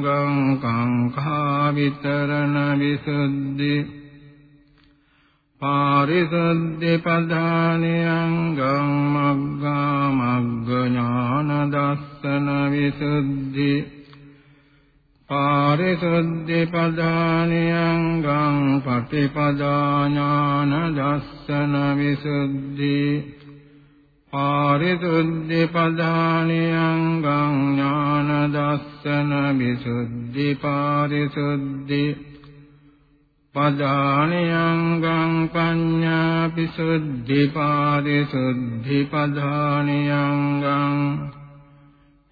පදානියංගං කාංඛා විතරණ විසුද්ධි පාරිසුද්ධි පදානියංගං මග්ගා මග්ග ඥාන දස්සන විසුද්ධි පාරිසුද්ධි පදානියංගං පටිපදා ඥාන දස්සන විසුද්ධි පාරිසුද්ධි පදානියංගං ඥාන දස්සන විසුද්ධි පාරිසුද්ධි පදානියංගං පඤ්ඤා පිසුද්ධි පාරිසුද්ධි පදානියංගං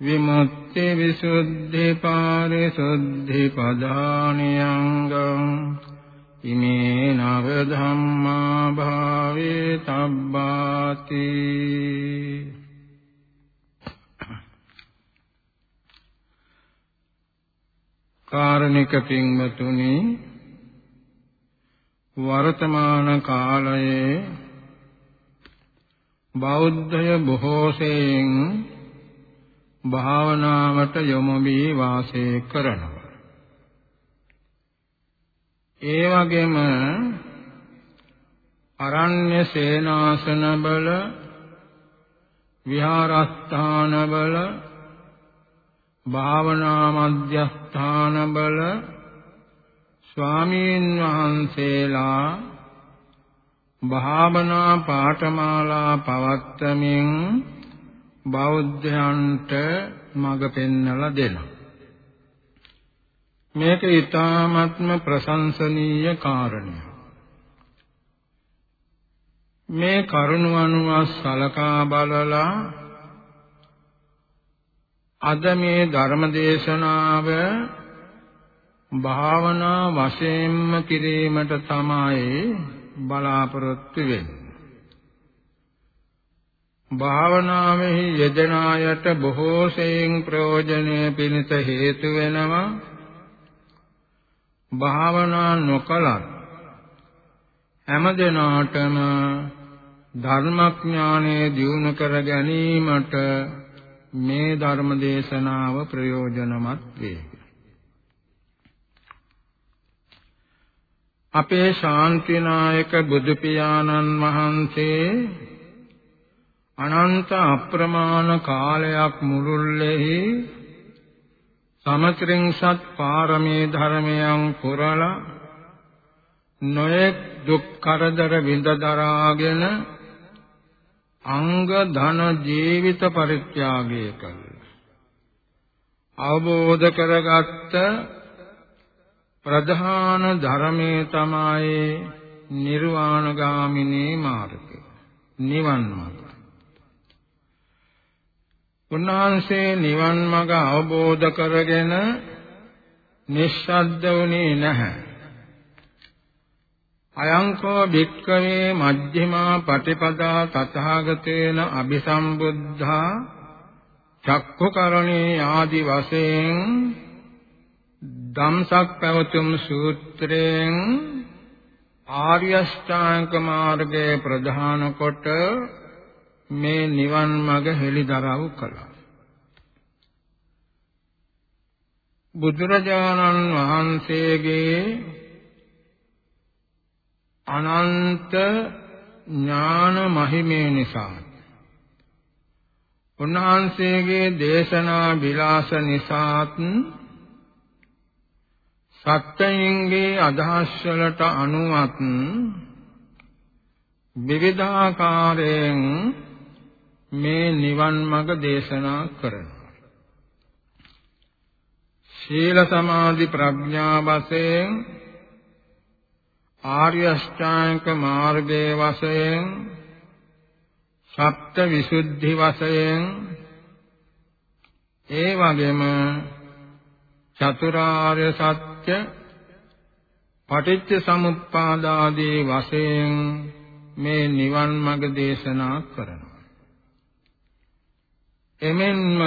විමුක්ති විසුද්ධි පාරිසුද්ධි පදානියංගං ඉමේ නව ධම්මා භාවේ තබ්බාති කාරණික පින්වතුනි වර්තමාන කාලයේ බෞද්ධය බොහෝසෙයින් භාවනාවට යොමු වී වාසය කරනවා. ඒ වගේම අරණ්‍ය සේනාසන බල විහාරස්ථාන බල භාවනා මධ්‍යස්ථාන බල ස්වාමීන් වහන්සේලා භාවනා පාඨමාලා පවත්වමින් බෞද්ධයන්ට මඟ පෙන්වලා දෙනවා. මේක ඊ타ත්ම ප්‍රශංසනීය කාරණයක්. මේ කරුණ අනුව සලකා බලලා අද මේ ධර්ම දේශනාව භාවනා වශයෙන්ම කිරීමට තමයි බලාපොරොත්තු වෙන්නේ. භාවනාවෙහි යෙදෙන අයට බොහෝ සෙයින් ප්‍රයෝජනෙ පිණිස හේතු වෙනවා භාවනා නොකලත් හැමදෙනාටම ධර්මඥානය දියුණු කර ගැනීමට මේ ධර්ම දේශනාව ප්‍රයෝජනවත් වේ. අපේ ශාන්තිනායක බුදු පියාණන් වහන්සේ අනන්ත අප්‍රමාණ කාලයක් මුළුල්ලෙහි සමත්‍රිංසත් පාරමී ධර්මයන් පුරලා නොයෙක් දුක් කරදර විඳ දරාගෙන අංග ධන ජීවිත පරිත්‍යාගය කළා. අවබෝධ කරගත්ත ප්‍රධාන ධර්මයේ තමයි නිර්වාණගාමිනී මාර්ගය නිවන් මාර්ගය උන්වහන්සේ නිවන් මඟ අවබෝධ කරගෙන නිස්සද්ද වුණේ නැහැ. අයංකෝ භික්ඛවේ මජ්ක්‍ධිමා පටිපදා තථාගතේන අபிසම්බුද්ධා චක්ඛුකරණේ ආදි වශයෙන් ධම්සක් පැවතුම් සූත්‍රයෙන් ආර්ය ශ්‍රාංක මාර්ගයේ ප්‍රධාන කොට මේ නිවන් මඟ හෙළිදරව් කළා. බුදුරජාණන් වහන්සේගේ අනන්ත ඥාන මහිමේ නිසා උන්වහන්සේගේ දේශනා විලාස නිසාත් සත්‍යයෙන්ගේ අදහස් වලට අනුවත් විවිධාකාරයෙන් මේ නිවන් මඟ දේශනා කරනවා. ශීල සමාධි ප්‍රඥා වශයෙන් ආර්ය අෂ්ටාංග මාර්ගයේ වශයෙන් සප්ත විසුද්ධි වශයෙන් ඒ වගේම චතුරාර්ය සත්‍ය පටිච්ච සමුප්පාදාදී වශයෙන් මේ නිවන් මඟ දේශනා කරනවා එමෙන්ම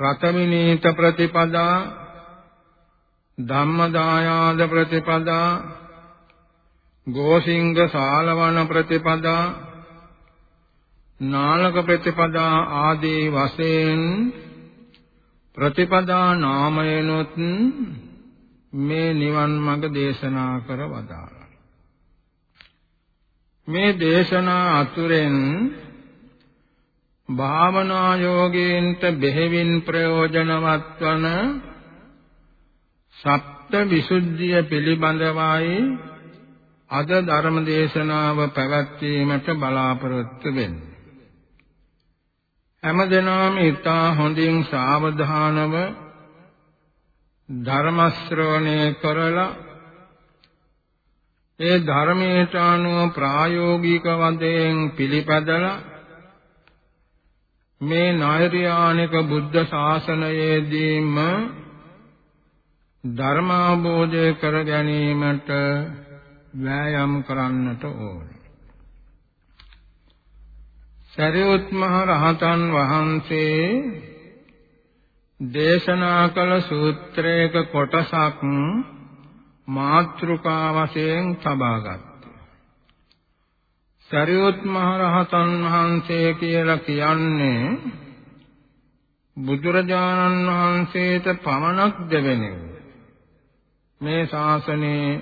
රතමිනීත ප්‍රතිපදා ධම්මදායාද ප්‍රතිපදා ගෝසිංග සාලවන ප්‍රතිපදා නාලක ප්‍රතිපදා ආදී වශයෙන් ප්‍රතිපදා නාමයනොත් මේ නිවන් මඟ දේශනා කර වදාළා. මේ දේශනා අතුරෙන් භාවනා යෝගීන්ට බෙහෙවින් ප්‍රයෝජනවත් වන සප්ත විසුද්ධිය පිළිබඳවයි අද ධර්ම දේශනාව පැවැත්වීමට බලාපොරොත්තු වෙන්නේ. හැමදෙනාම ඊටා හොඳින් සාවධානව ධර්ම ශ්‍රවණය කරලා ඒ ධර්මයට අනුව ප්‍රායෝගික වශයෙන් පිළිපදලා මේ නෛර්යානික බුද්ධ ශාසනයේදීම ධර්මාභෝධය කර ගැනීමට වෑයම් කරන්නට ඕනේ. සරියුත් මහ රහතන් වහන්සේ දේශනා කළ සූත්‍රයක කොටසක් මාත්‍රිකා වශයෙන් තබාගත් සරියොත් මහ රහතන් වහන්සේ කියලා කියන්නේ බුදුරජාණන් වහන්සේට පමණක් දෙවෙනි මේ ශාසනයේ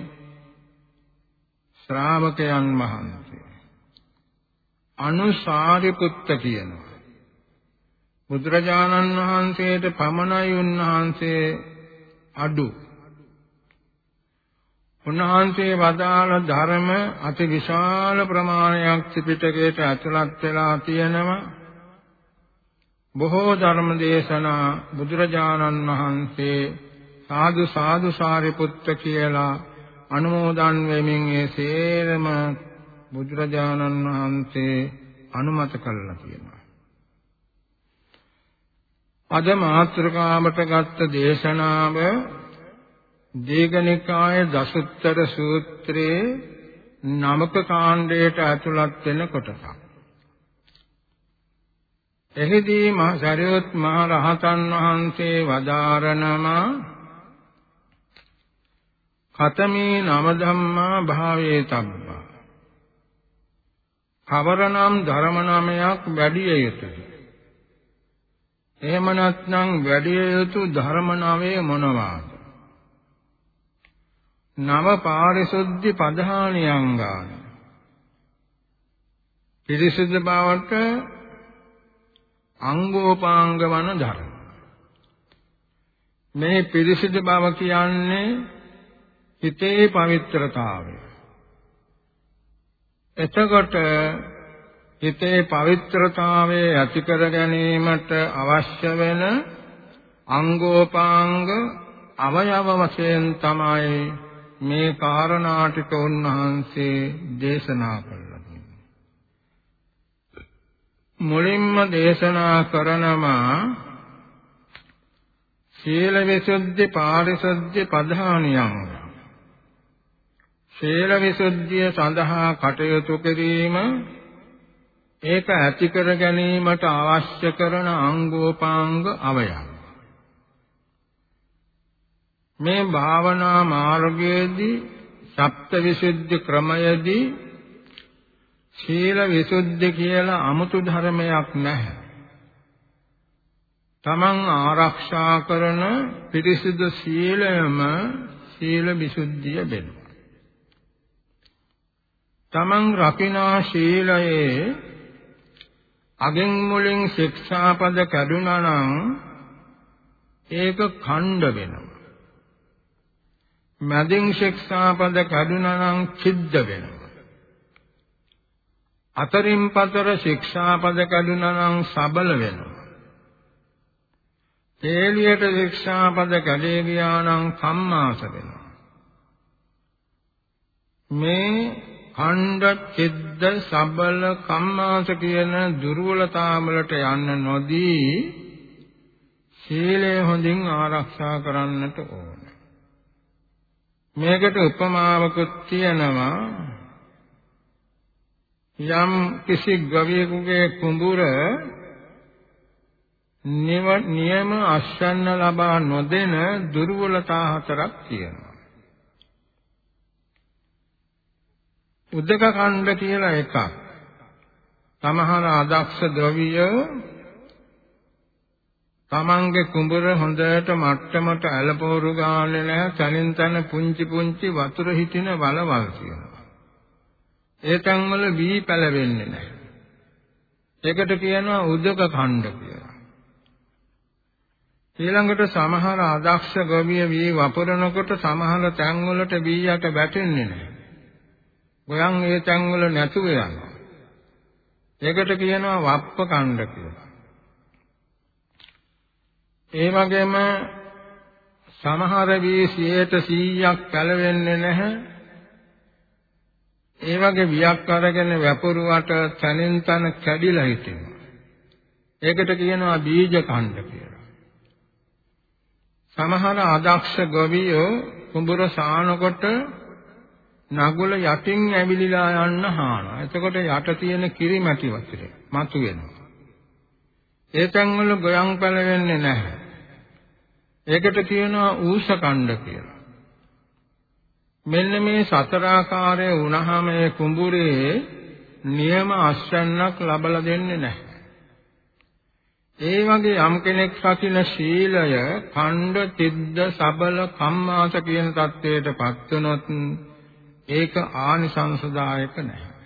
ශ්‍රාවකයන් වහන්සේ. අනුසාරිපුත්ත කියනවා. බුදුරජාණන් වහන්සේට පමණයි උන්වහන්සේ අඩු උන්වහන්සේ වදාළ ධර්ම අති විශාල ප්‍රමාණයක් ත්‍රිපිටකයට ඇතුළත් වෙලා තියෙනවා. බොහෝ ධර්ම දේශනා බුදුරජාණන් වහන්සේ සාදු සාදු සාරිපුත්ත කියලා අනුමෝදන් වෙමින් ඒ සේරම බුදුරජාණන් වහන්සේ අනුමත කළා කියනවා. අද මාත්‍රකාමට ගත්ත දේශනාව දීඝනිකාය දසුත්තර සූත්‍රයේ නමක කාණ්ඩයට ඇතුළත් වෙන කොටසක්. එහිදී මහ සරියොත් මහ රහතන් වහන්සේ වදාරනම කතමේ නම ධම්මා භාවේ තබ්බා. කවරනම් ධර්ම නාමයක් වැඩි යුතුද? එහෙම නැත්නම් වැඩි යුතු ධර්ම නාමයේ මොනවාද? නව පාරිශුද්ධි පධානියංගාන. පිරිසිදු බවට අංගෝපාංග වන ධර්ම. මේ පිරිසිදු බව කියන්නේ හිතේ පවිත්‍රතාවය. එතකොට හිතේ පවිත්‍රතාවය ඇති කර ගැනීමට අවශ්‍ය වෙන අංගෝපාංග අවයව වශයෙන් තමයි මේ කාරණා ටික උන්වහන්සේ දේශනා කළා. මුලින්ම දේශනා කරනවා සීල විසුද්ධි පාරිශුද්ධි ප්‍රධානියං සීල විසුද්ධිය සඳහා කටයුතු කිරීම ඒක ඇති කර ගැනීමට අවශ්‍ය කරන අංගෝපාංග අවයව මේ භාවනා මාර්ගයේදී සප්තවිසුද්ධි ක්‍රමයේදී සීල විසුද්ධි කියලා 아무තු ධර්මයක් නැහැ. තමන් ආරක්ෂා කරන පිරිසිදු සීලයම සීල විසුද්ධිය වෙනවා. තමන් රකිනා ශීලයේ අගෙන් මුලින් ශික්ෂාපද කැඩුනා නම් ඒක ඛණ්ඩ වෙනවා. මදින් ශික්ෂාපද කැඩුනා නම් චිද්ද වෙනවා. අතරින් පතර ශික්ෂාපද කැඩුනා නම් සබල වෙනවා. තේලියට ශික්ෂාපද කැඩේ ගියා නම් සම්මාස වෙනවා. මේ ඛණ්ඩ චිද්ද සබල කම්මාස කියන දුර්වලතාවලට යන්න නොදී සීලය හොඳින් ආරක්ෂා කරන්නට ඕන. මේකට උපමාවකුත් තියෙනවා යම් කිසි ගවයෙකුගේ කුඹුර නියම අස්වැන්න ලබා නොදෙන දුර්වලතා හතරක් තියෙනවා. උදක ඛණ්ඩ කියලා එකක්. සමහර අදක්ෂ ද්‍රව්‍ය තමන්ගේ කුඹුර හොඳට මට්ටමට ඇලපෝරු ගානේ නැහැ තනින් තන පුංචි පුංචි වතුර හිටින වලවල් කියනවා. ඒ තැන්වල බී පැලවෙන්නේ නැහැ. ඒකට කියනවා උදක ඛණ්ඩ කියලා. ඊළඟට සමහර අදක්ෂ ගොවිය වී වපුරනකොට සමහර තැන්වලට බීයට වැටෙන්නේ නැහැ. ගොයන් ඒ තැන්වල නැතුව යනවා. ඒකට කියනවා වප්ප ඛණ්ඩ කියලා. ඒ වගේම සමහර වී 100ක් පැලවෙන්නේ නැහැ. ඒ වගේ වියක් අරගෙන වැපරුවට තනින් තන කැඩිලා හිටිනවා. ඒකට කියනවා බීජ කණ්ඩ කියලා. සමහර අදක්ෂ ගොවියෝ කුඹුර සානකොට නගුල යටින් ඇවිලිලා යන්න හානවා. එතකොට යට තියෙන කිරිමැටි වතුරේ මතුවෙනවා. ඒ තැන්වල ගොයන් පැලවෙන්නේ නැහැ. ඒකට කියනවා ඌෂකණ්ඩ කියලා. මෙන්න මේ සතරාකාරය වුණාම ඒ කුඹුරේ නියම අස්වැන්නක් ලබලා දෙන්නේ නැහැ. ඒ වගේ යම් කෙනෙක් රකින ශීලය ඛණ්ඩ තිද්ද සබල කම්මාස කියන தത്വයට පත් වෙනොත් ඒක ආනිසංසදායක නැහැ.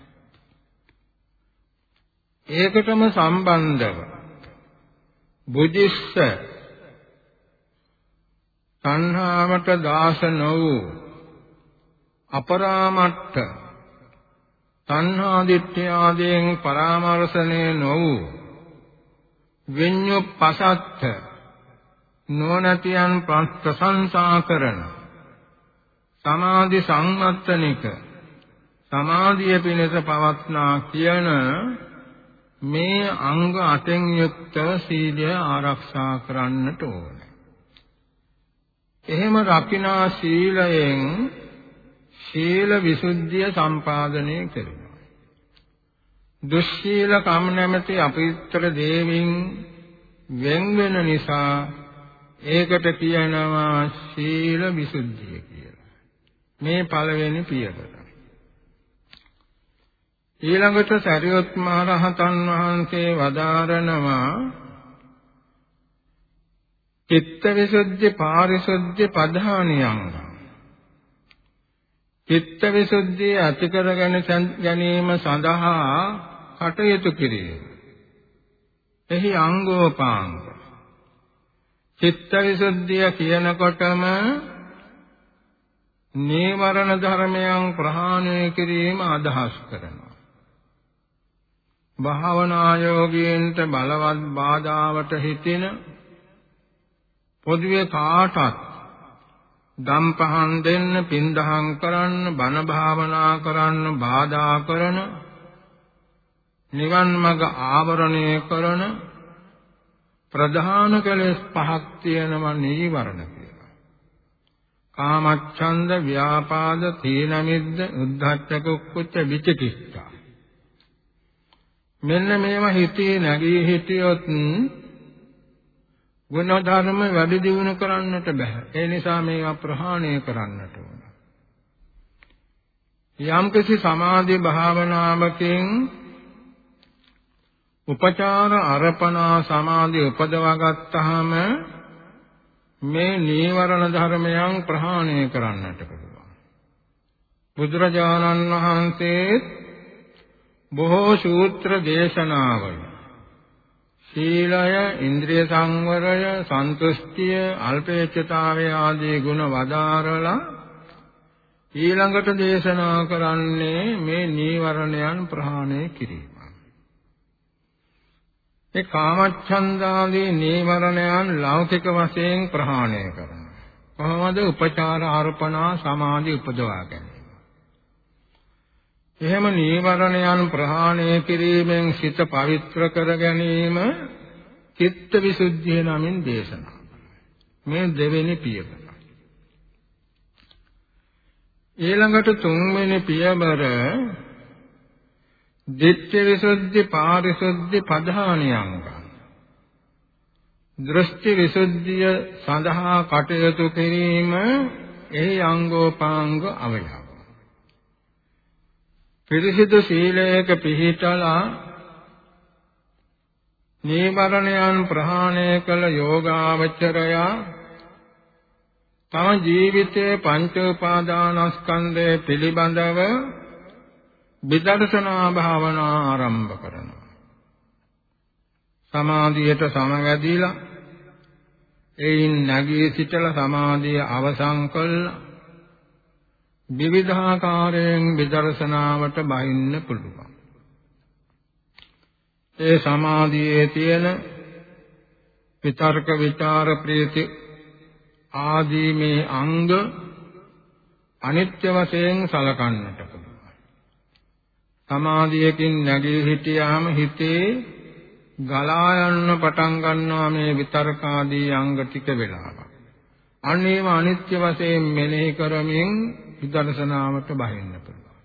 ඒකටම සම්බන්ධව බුද්ධිස්ස තණ්හාවට දාස නො වූ අපරාමට්ඨ තණ්හා දිට්ඨිය ආදීන් පරාමර්ශනේ නො වූ විඤ්ඤුප්පසත්ත නොනතියන් ප්‍රශංසා කරන සමාධි සංවත්තනික සමාධිය පිණිස පවත්නා කියන මේ අංග අටෙන් යුක්ත සීලය ආරක්ෂා කරන්නට ඕනේ. එහෙම රකිනා සීලයෙන් ශීල විසුද්ධිය සම්පාදනය කරනවා. දුස්සීල කම් නැමැති අපිත්තර දේවින් වෙන් වෙන නිසා ඒකට කියනවා ශීල විසුද්ධිය කියලා. මේ පළවෙනි පියවර. ඊළඟට සරියොත් මහ රහතන් වහන්සේ වදාරනවා චිත්තවිසුද්ධි පාරිශුද්ධි පධානියං චිත්තවිසුද්ධිය ඇති කරගෙන ගැනීම සඳහා කටයුතු කිරීම. එහි අංගෝපාංග. චිත්තවිසුද්ධිය කියනකොටම නීවරණ ධර්මයන් ප්‍රහාණය කිරීම අදහස් කරනවා. භාවනා යෝගීන්ට බලවත් බාධාවට හිතින පොදුවේ කාටත් දම් පහන් දෙන්න පින්දහම් කරන්න බණ භාවනා කරන්න බාධා කරන නිවන් මඟ ආවරණය කරන ප්‍රධාන කෙලෙස් පහක් තියෙනවා නීවරණ කියලා. කාමච්ඡන්ද, ව්‍යාපාද, තීන මිද්ද, උද්ධච්ච කුච්ච විචිකිච්ඡා. මෙන්න මේවා හිතේ නැගී හිටියොත් ගුණ ධර්ම වැඩි දියුණු කරන්නට බෑ. ඒ නිසා මේවා ප්‍රහාණය කරන්නට ඕන. යම්කිසි සමාධි භාවනාවකින් උපචාර අර්පණා සමාධි උපදවා ගත්තාම මේ නීවරණ ධර්මයන් ප්‍රහාණය කරන්නට පුළුවන්. බුදුරජාණන් වහන්සේ බොහෝ සූත්‍ර දේශනාවල සීලය, ඉන්ද්‍රිය සංවරය, සන්තුෂ්ටිය, අල්පේච්ඡතාවය ආදී ගුණ වදාරලා ඊළඟට දේශනා කරන්නේ මේ නීවරණයන් ප්‍රහාණය කිරීම. මේ කාමච්ඡන්දාදී නීවරණයන් ලෞකික වශයෙන් ප්‍රහාණය කරනවා. කොහොමද? උපචාර අර්පණා සමාධි උපදවා ගැනීම. එහෙම නීවරණයන් ප්‍රහාණය කිරීමෙන් සිත පවිත්‍ර කර ගැනීම චිත්ත විසුද්ධිය නමින් දේශනා. මේ දෙවෙනි පියවර. ඊළඟට තුන්වෙනි පියවර දිට්ඨි විසුද්ධි පාරිශුද්ධි පධානියංග දෘෂ්ටි විසුද්ධිය සඳහා කටයුතු කිරීම එහි අංගෝපාංග අවයව පිරිසිදු සීලයක පිහිටලා නීවරණයන් ප්‍රහාණය කළ යෝගාවචරයා තම ජීවිතයේ පංච උපාදානස්කන්ධය පිළිබඳව විදර්ශනා භාවනා ආරම්භ කරනවා. සමාධියට සමවැදීලා එයින් නැගී සිටලා සමාධිය අවසන් කළා. විවිධාකාරයෙන් විදර්ශනාවට බහින්න පුළුවන්. ඒ සමාධියේ තියෙන විතර්ක විචාර ප්‍රීති ආදී මේ අංග අනිත්‍ය වශයෙන් සලකන්නට පුළුවන්. සමාධියකින් නැගී හිටියාම හිතේ ගලා යන්න පටන් ගන්නවා මේ විතර්කාදී අංග ටික වෙලාවක්. අන්න ඒව අනිත්‍ය වශයෙන් මෙනෙහි කරමින් විදර්ශනාවට බහින්න පුළුවන්.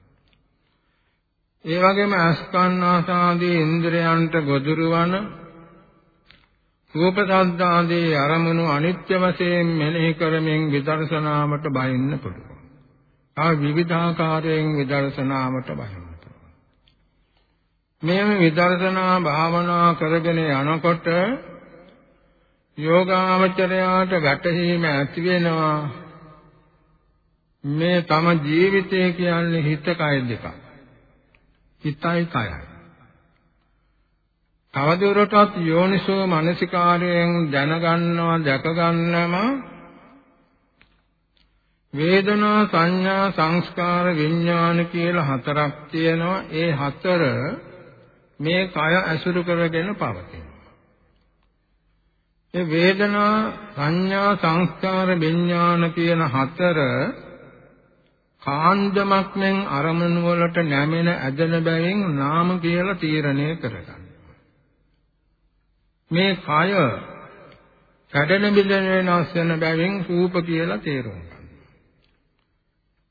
ඒ වගේම අස්කන්නාසාදී ඉන්ද්‍රයන්ට ගොදුරු වන රූප ශබ්ද ආදී අරමුණු අනිත්‍ය වශයෙන් මෙනෙහි කරමින් විදර්ශනාවට බහින්න පුළුවන්. ආ විවිධාකාරයෙන් විදර්ශනාවට බහින්න. මෙහෙම විදර්ශනා භාවනා කරගෙන යනකොට යෝගාවචරයාට වැටහීම ඇති වෙනවා මේ තම ජීවිතය කියන්නේ හිත කය දෙකක්. හිතයි කයයි. තවදුරටත් යෝනිසෝ මනසිකාරයෙන් දැනගන්නවා දැකගන්නම වේදනා සංඥා සංස්කාර විඥාන කියලා හතරක් තියෙනවා. ඒ හතර මේ කය ඇසුරු කරගෙන පවතිනවා. ඒ වේදනා සංඥා සංස්කාර විඥාන කියන හතර කාන්දමක් මෙන් අරමුණු වලට නැමෙන ඇදෙන බැවින් නාම කියලා තීරණය කරගන්න. මේ කය කඩන බිඳෙන වෙනස් වෙන බැවින් රූප කියලා තේරුම් ගන්න.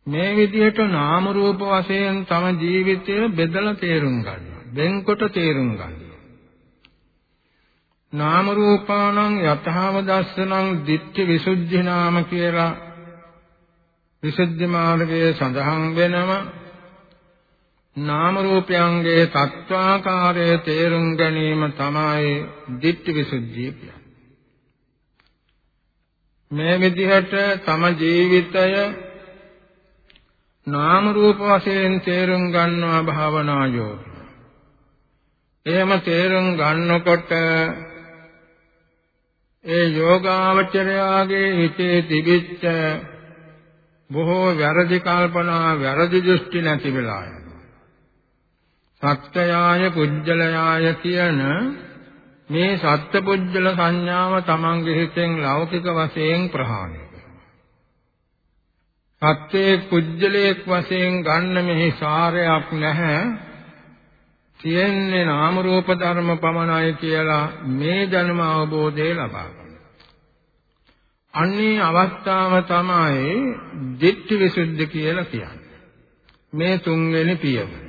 මේ විදිහට නාම රූප වශයෙන් තම ජීවිතය බෙදලා තේරුම් ගන්න. වෙන්කොට තේරුම් ගන්න. නාම රූපාණං යතහව දස්සනං ditthi visuddhi නාම කියලා විසුද්ධි මාර්ගයේ සඳහන් වෙනම නාම රූපයන්ගේ තත්වාකාරයේ තේරුම් ගැනීම තමයි ditthi visuddhi කියන්නේ. මේ විදිහට තම ජීවිතය නාම රූප වශයෙන් තේරුම් ගන්නවා භාවනා යෝගී. එහෙම තේරුම් ගන්නකොට ඒ යෝගාවචරයාගේ හිතේ තිබිච්ච බොහෝ වැරදි කල්පනා වැරදි දෘෂ්ටි නැති වෙලා යනවා. සත්‍යයාය පුජ්‍යලයාය කියන මේ සත්පුජ්‍යල සංඥාව තමන්ගේ හිතෙන් ලෞකික වශයෙන් ප්‍රහාණය සත්‍යයේ පුජ්‍යලයක් වශයෙන් ගන්න මෙහි සාරයක් නැහැ. තියෙන්නේ නාම රූප ධර්ම පමණයි කියලා මේ ජන්ම අවබෝධය ලබා අන්නේ අවස්ථාව තමයි දිට්ඨි විසුද්ධි කියලා කියන්නේ. මේ තුන්වෙනි පියවර.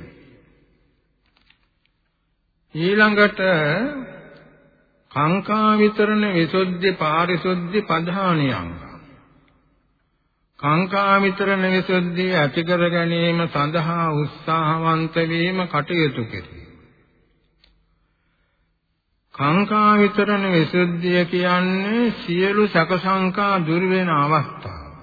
ඊළඟට කාංකා විතරණ විසුද්ධි පාරිසුද්ධි පධානියං. කාංකා විතරණ විසුද්ධිය ඇති කර ගැනීම සඳහා උත්සාහවන්ත වීම කටයුතු කෙරේ. කාංකා විතරණ විසුද්ධිය කියන්නේ සියලු සැක සංකා දුර වෙන අවස්ථාව.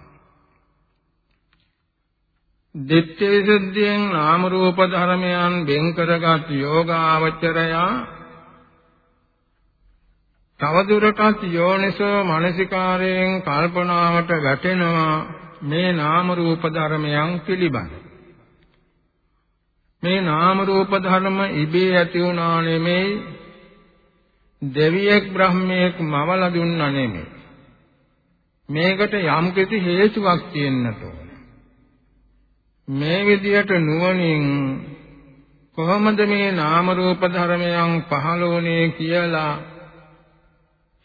දිට්ඨි විසුද්ධියෙන් නාම රූප ධර්මයන් වෙන් කරගත් යෝගාවචරයා තවදුරටත් යෝනිසෝ මනසිකාරයෙන් කල්පනාවට වැටෙනවා මේ නාම රූප ධර්මයන් පිළිබඳ. මේ නාම රූප ධර්ම ඉබේ ඇති වුණා නෙමෙයි දෙවියෙක් බ්‍රහ්මයෙක් මවලා දුන්නා නෙමෙයි. මේකට යම්කිසි හේතුවක් තියෙන්නට ඕන. මේ විදියට නුවණින් කොහොමද මේ නාම රූප ධර්මයන් පහළ වුනේ කියලා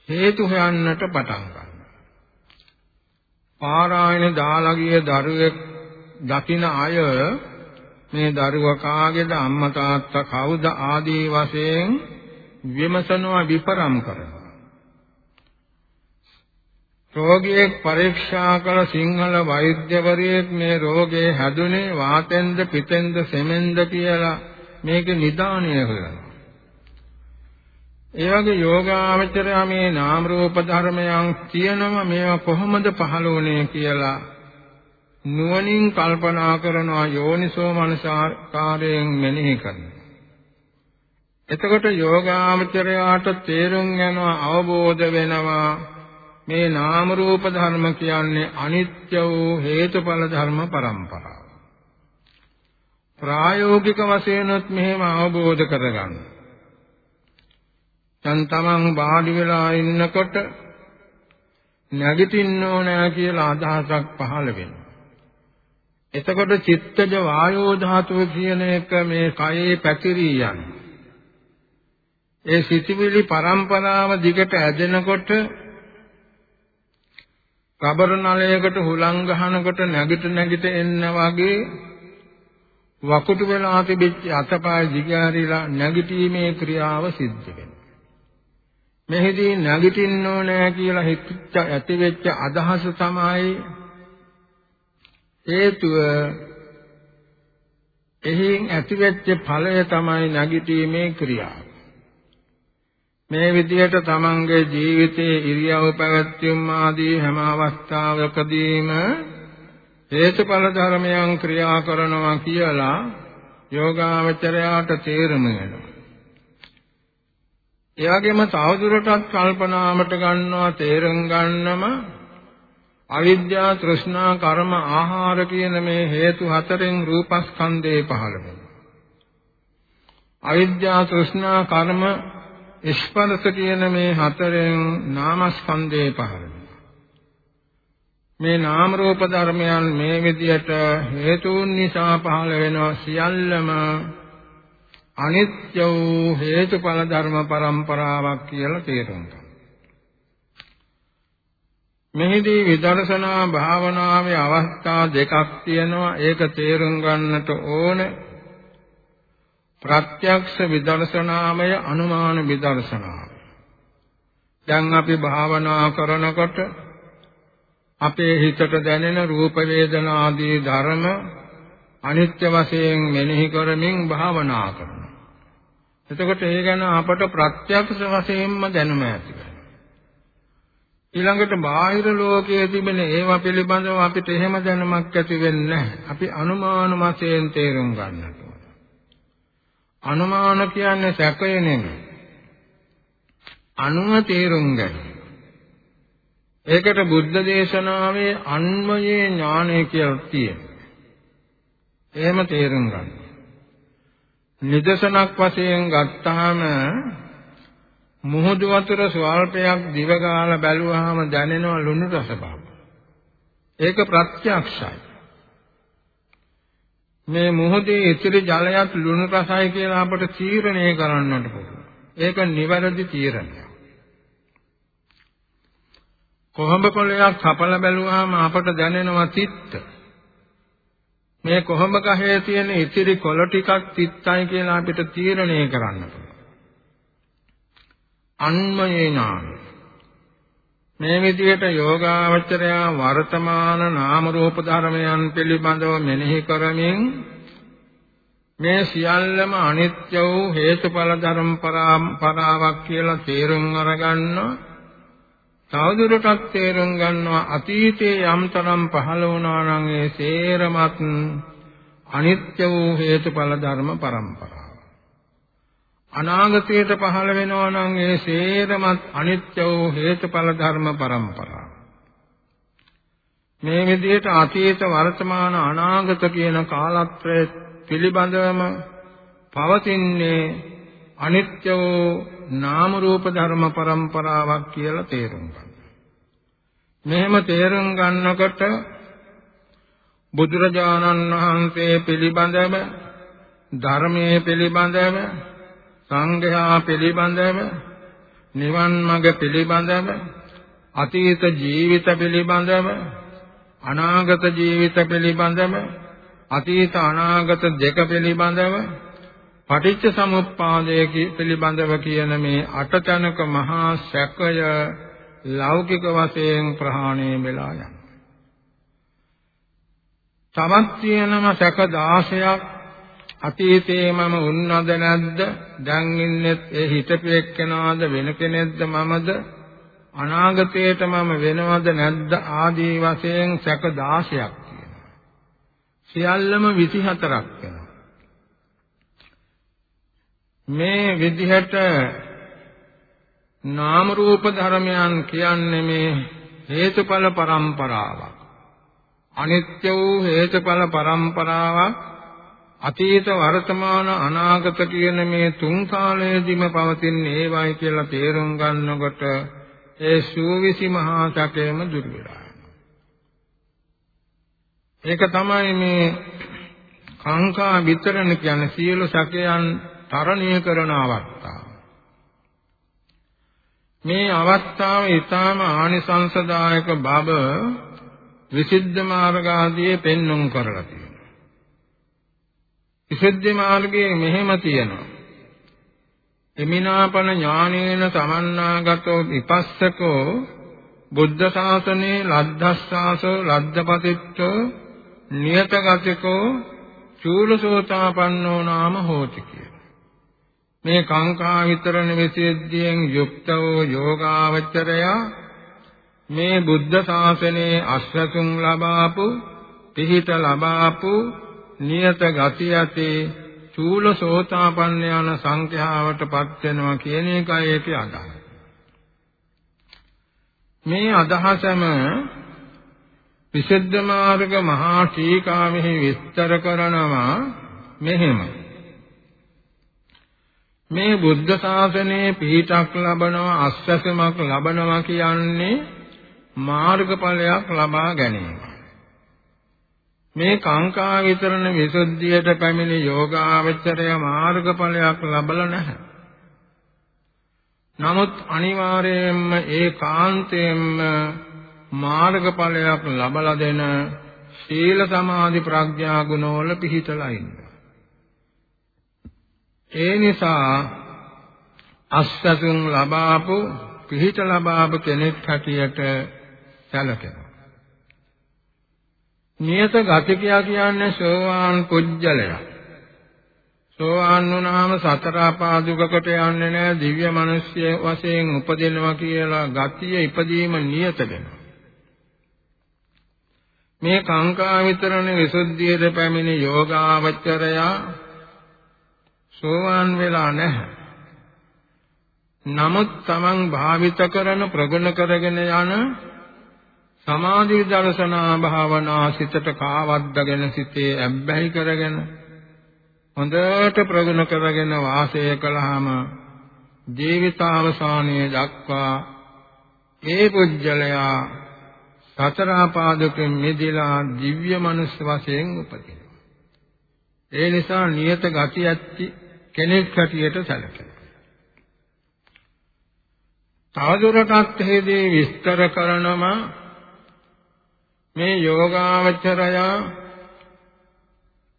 හේතු හොයන්නට පටන් ගන්නවා. පාරායන දාලා ගිය දරුවෙක් දකින අය මේ දරුවා කාගේද අම්මා තාත්තා කවුද ආදී වශයෙන් විමසනවා විපරම් කරනවා. රෝගියෙක් පරීක්ෂා කළ සිංහල වෛද්‍යවරයෙක් මේ රෝගේ හැදුනේ වාතෙන්ද පිටෙන්ද සෙමෙන්ද කියලා මේකේ නිදාණය කරනවා. ඒ වගේ යෝගාවචරය මේ නාම රූප ධර්මයන් කියනවා මේවා කොහොමද පහළ වුනේ කියලා නුවණින් කල්පනා කරනවා යෝනිසෝ මනසාකාරයෙන් මෙනෙහි කරනවා. එතකොට යෝගාමචරයාට තේරුම් යනවා අවබෝධ වෙනවා මේ නාම රූප ධර්ම කියන්නේ අනිත්‍ය වූ හේතුඵල ධර්ම පරම්පරාව. ප්‍රායෝගික වශයෙන්ත් මෙහෙම අවබෝධ කරගන්න. දැන් තමන් වාඩි වෙලා ඉන්නකොට නැගිටින්න ඕනෑ කියලා අදහසක් පහළ වෙනවා. එතකොට චිත්තජ වායෝ ධාතුව කියන එක මේ කයේ පැතිරී යනවා. ඒ සිතිවිලි පරම්පරාව දිගට ඇදෙනකොට රබර් නලයකට හුලං ගහනකොට නැගිට නැගිට එන්න වගේ වකුටු වෙලා තිබෙච්ච අතපය දිගහැරිලා නැගිටීමේ ක්‍රියාව සිද්ධ වෙනවා. මෙහිදී නැගිටින්න ඕනෑ කියලා හිතච්ච ඇතිවෙච්ච අදහස තමයි හේතුව එහින් ඇතිවෙච්ච ඵලය තමයි නැගිටීමේ ක්‍රියාව. මේ විදිහට තමන්ගේ ජීවිතයේ ඉරියව් පැවැත්වීම ආදී හැම අවස්ථාවකදීම හේතුඵල ධර්මයන් ක්‍රියා කරනවා කියලා යෝගාවචරයාට තේරුම වෙනවා. ඒ වගේම තවදුරටත් කල්පනාමට ගන්නවා තේරුම් ගන්නම අවිද්‍යා තෘෂ්ණා කර්ම ආහාර කියන මේ හේතු හතරෙන් රූපස්කන්ධේ පහළ වෙනවා. අවිද්‍යා තෘෂ්ණා කර්ම ස්පර්ශ කියන මේ හතරෙන් නාමස්කන්ධේ පහළ මේ නාම රූප ධර්මයන් මේ විදියට හේතුන් නිසා පහළ වෙනවා සියල්ලම අනිත්‍ය වූ හේතුඵල ධර්ම පරම්පරාවක් කියලා තේරුම් ගන්න. මෙහිදී විදර්ශනා භාවනාවේ අවස්ථා දෙකක් තියෙනවා. ඒක තේරුම් ගන්නට ඕනේ. ප්‍රත්‍යක්ෂ විදර්ශනාමය අනුමාන විදර්ශනාව. දැන් අපි භාවනා කරනකොට අපේ හිතට දැනෙන රූප වේදනා ආදී ධර්ම අනිත්‍ය වශයෙන් මෙනෙහි කරමින් භාවනා කරනවා. එතකොට ඒ ගැන අපට ප්‍රත්‍යක්ෂ වශයෙන්ම දැනුම ඇති වෙනවා. ඊළඟට බාහිර ලෝකයේ තිබෙන ඒවා පිළිබඳව අපිට එහෙම දැනුමක් ඇති වෙන්නේ නැහැ. අපි අනුමාන වශයෙන් තේරුම් ගන්නවා. අනුමාන කියන්නේ සැකය නෙමෙයි. අනුව තේරුම් ගන්න. ඒකට බුද්ධ දේශනාවේ අන්මයේ ඥානය කියලා තියෙනවා. එහෙම තේරුම් ගන්න. නිදසනක් වශයෙන් ගත්තාම මුහුදු වතුර ස්වල්පයක් දිව ගාලා බැලුවාම දැනෙනව ලුණු රස බව. ඒක ප්‍රත්‍යක්ෂයි. මේ මුහුදේ ඉතිරි ජලයත් ලුණු රසයි කියලා අපට තීරණය කරන්නට පුළුවන්. ඒක නිවැරදි තීරණයක්. කොහොඹ කොළයක් කපල බැලුවාම අපට දැනෙනවා තිත්ත. මේ කොහොඹ ගහේ තියෙන ඉතිරි කොළ ටිකක් තිත්තයි කියලා අපිට තීරණය කරන්න පුළුවන්. අන්මයේ නාමය. මේ විදිහට යෝගාවචරය වර්තමාන නාම රූප ධර්මයන් පිළිබඳව මෙනෙහි කරමින් මේ සියල්ලම අනිත්‍ය වූ හේතුඵල ධර්ම පරාවක් කියලා තේරුම් අරගන්නවා තවදුරටත් තේරුම් ගන්නවා අතීතයේ යම්තරම් පහළ වුණා නම් ඒ සේරමත් අනිත්‍ය වූ හේතුඵල ධර්ම පරම්පරාව. අනාගතයට පහළ වෙනවා නම් ඒ සේරමත් අනිත්‍ය වූ හේතුඵල ධර්ම පරම්පරාව. මේ විදිහට අතීත වර්තමාන අනාගත කියන කාලත්‍රය පිළිබඳවම පවතින්නේ අනිත්‍ය වූ නාම රූප ධර්ම પરම්පරාවක් කියලා තේරුම් ගන්න. මෙහෙම තේරුම් ගන්නකොට බුදුරජාණන් වහන්සේ පිළිබඳව ධර්මයේ පිළිබඳව සංඝයා පිළිබඳව නිවන් මඟ පිළිබඳව අතීත ජීවිත පිළිබඳව අනාගත ජීවිත පිළිබඳව අතීත අනාගත දෙක පිළිබඳව පටිච්ච සමුප්පාදය පිළිබඳව කියන මේ අටතනක මහා සැකය ලෞකික වශයෙන් ප්‍රහාණය වෙලා යනවා. තමත් තියෙනම සැක 16ක් අතීතේ මම උන්නද නැද්ද? දැන් ඉන්නේ ඒ හිතපු එක්කෙනාද වෙන කෙනෙක්ද මමද? අනාගතයට මම වෙනවද නැද්ද? ආදී වශයෙන් සැක 16ක් තියෙනවා. සියල්ලම 24ක් වෙනවා. මේ විදිහට නාම රූප ධර්මයන් කියන්නේ මේ හේතුඵල පරම්පරාවක්. අනිත්‍ය වූ හේතුඵල පරම්පරාවක් අතීත වර්තමාන අනාගත කියන මේ තුන් කාලයේදීම පවතින ඒවයි කියලා තේරුම් ගන්නකොට ඒ සූවිසි මහා සැකයම දුර වෙලා ඒක තමයි මේ කාංකා විතරණ කියන්නේ සියලු සැකයන් තරණය කරන අවස්ථාව. මේ අවස්ථාව ඊටාම ආනිසංසදායක බව විසිද්ධ මාර්ගාදී පෙන්눔 කරලා තියෙනවා. විසිද්ධ මාර්ගයේ මෙහෙම තියෙනවා. එමිනාපන ඥානේන සමන්නාගතෝ විපස්සකෝ බුද්ධ ශාසනේ ලද්ධස්සාසෝ ලද්ධපතිත්තෝ නියතගතිකෝ චූලසෝතාපන්නෝ නාම හෝති කිය. මේ කාංකා විතරණ විසෙද්දියෙන් යුක්ත වූ යෝගාවචරය මේ බුද්ධ ශාසනයේ අශ්‍රතුන් ලබාපු පිහිට ලබාපු නියත ගති ඇති චූල සෝතාපන්න යන සංඛ්‍යාවටපත් වෙනවා කියන එකයි ඒකේ අදහස. මේ අදහසම විසුද්ධ මාර්ග මහා ටීකාවෙහි විස්තර කරනවා මෙහෙමයි. මේ බුද්ධ ශාසනයේ පිහිටක් ලබනවා අස්වැසමක් ලබනවා කියන්නේ මාර්ගඵලයක් ලබා ගැනීම. මේ කාංකා විතරණ විසුද්ධියට පැමිණි යෝගාවචරය මාර්ගඵලයක් ලබලා නැහැ. නමුත් අනිවාර්යයෙන්ම ඒකාන්තයෙන්ම මාර්ගඵලයක් ලබලා දෙන සීල සමාධි ප්‍රඥා ගුණවල පිහිටලා ඉන්නවා. ඒ නිසා අස්සතුන් ලබාපු පිහිට ලබාපු කෙනෙක් හැටියට සැලකෙනවා. නියත ගතිකයා කියන්නේ සෝවාන් කුජ්ජලයා. සෝවාන් වුණාම සතර ආපාදුකකට යන්නේ නැහැ දිව්‍ය මිනිස්ය වශයෙන් උපදිනවා කියලා ගතිය ඉපදීම නියත වෙනවා. මේ කාංකා විතරණ විසුද්ධියේ පැමිණි යෝගාවචරයා සෝවාන් වෙලා නැහැ. නමුත් Taman භාවිත කරන ප්‍රගුණ කරගෙන යන සමාධි දර්ශනා භාවනා සිතට කාවද්දගෙන සිතේ ඇබ්බැහි කරගෙන හොඳට ප්‍රගුණ කරගෙන වාසය කළාම ජීවිතාවසානයේ දක්වා ඒ පුජ්‍යලයා සතර පාදකෙන් මිදලා දිව්‍ය මනුස්ස වශයෙන් උපදිනවා. ඒ නිසා නියත ගති ඇති කෙනෙක් හැටියට සැලකෙනවා. තවදුරටත් හේදී විස්තර කරනම මේ යෝගාවචරය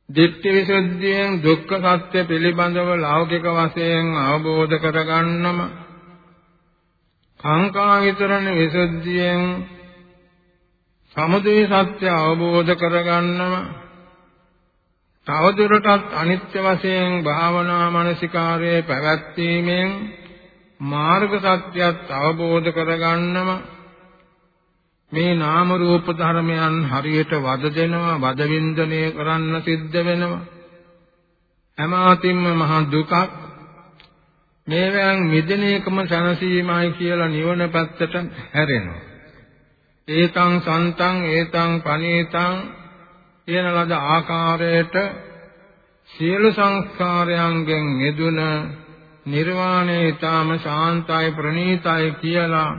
දිට්ඨි විසුද්ධියෙන් දුක්ඛ සත්‍ය පිළිබඳව ලෞකික වශයෙන් අවබෝධ කරගන්නම කාංකා විතරණ විසුද්ධියෙන් සමුදය සත්‍ය අවබෝධ කරගන්නම තවදුරටත් අනිත්‍ය වශයෙන් භාවනා මානසිකාරයේ පැවැත්වීමෙන් මාර්ග සත්‍යයත් අවබෝධ කරගන්නම මේ නාම රූප ධර්මයන් හරියට වද දෙනවා වද වින්දනය කරන්න සිද්ධ වෙනවා. හැමාතින්ම මහ දුකක්. මේවෙන් මිදෙන එකම සනසීමයි කියලා නිවන පැත්තට හැරෙනවා. ඒතං සන්තං ඒතං පනීතං කියන ලද ආකාරයට සියලු සංස්කාරයන්ගෙන් මිදුන නිර්වාණය ඊටාම ශාන්තයි ප්‍රණීතයි කියලා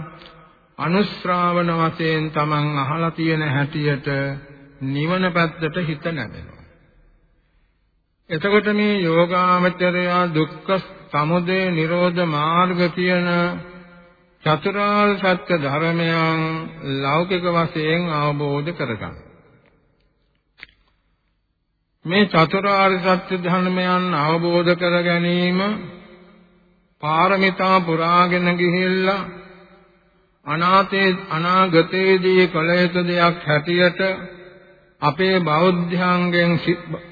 අනුශ්‍රාවන වශයෙන් Taman අහලා තියෙන හැටියට නිවන පැත්තට හිත නැදෙනවා. එතකොට මේ යෝගාමචරය දුක්ඛ සමුදය නිරෝධ මාර්ග කියන චතුරාර්ය සත්‍ය ධර්මයන් ලෞකික වශයෙන් අවබෝධ කරගන්න. මේ චතුරාර්ය සත්‍ය ධර්මයන් අවබෝධ කර ගැනීම පාරමිතා පුරාගෙන ගිහිල්ලා අනාතේ අනාගතයේදී කළ යුතු දෙයක් හැටියට අපේ බෞද්ධයන්ගෙන්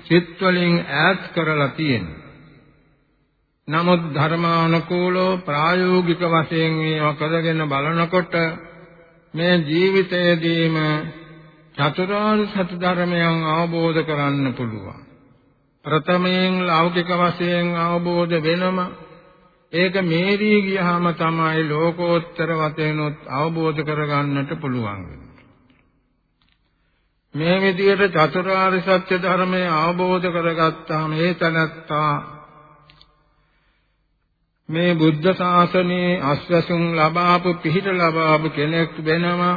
සිත් වලින් ඈත් කරලා තියෙනවා. නමුත් ධර්මානුකූලව ප්‍රායෝගික වශයෙන් මේවා කරගෙන බලනකොට මේ ජීවිතයේදීම චතුරාර්ය සත්‍ය ධර්මයන් අවබෝධ කරන්න පුළුවන්. ප්‍රථමයෙන් ලෞකික වශයෙන් අවබෝධ වෙනම ඒක මේරී ගියාම තමයි ලෝකෝත්තර වශයෙන්ොත් අවබෝධ කරගන්නට පුළුවන් මේ විදිහට චතුරාර්ය සත්‍ය ධර්මය අවබෝධ කරගත්තාම ඒ තනත්තා මේ බුද්ධ ශාසනයේ අස්වැසුම් ලබාපු පිහිට ලබාපු කෙනෙක් වෙනවා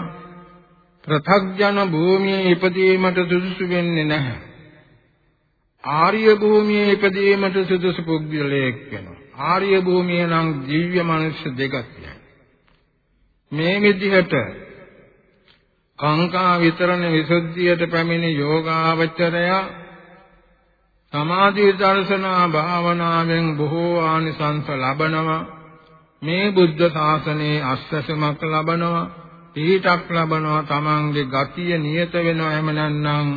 ප්‍රථග්ජන භූමියේ ඉපදීමට සුදුසු වෙන්නේ නැහැ. ආර්ය භූමියේ ඉපදීමට සුදුසු පුද්ගලයෙක් වෙනවා. ආර්ය භූමිය නම් දිව්‍ය මනුෂ්‍ය දෙකක් මේ විදිහට කාංකා විතරණ විසුද්ධියට පැමිණි යෝගාවචරය සමාධි දර්ශනා භාවනාවෙන් බොහෝ ආනිසංස ලබනවා. මේ බුද්ධ ශාසනයේ අස්වැසමක් ලබනවා. පිහිටක් ලබනවා. තමන්ගේ ගතිය නියත වෙනවා. එහෙම නැත්නම්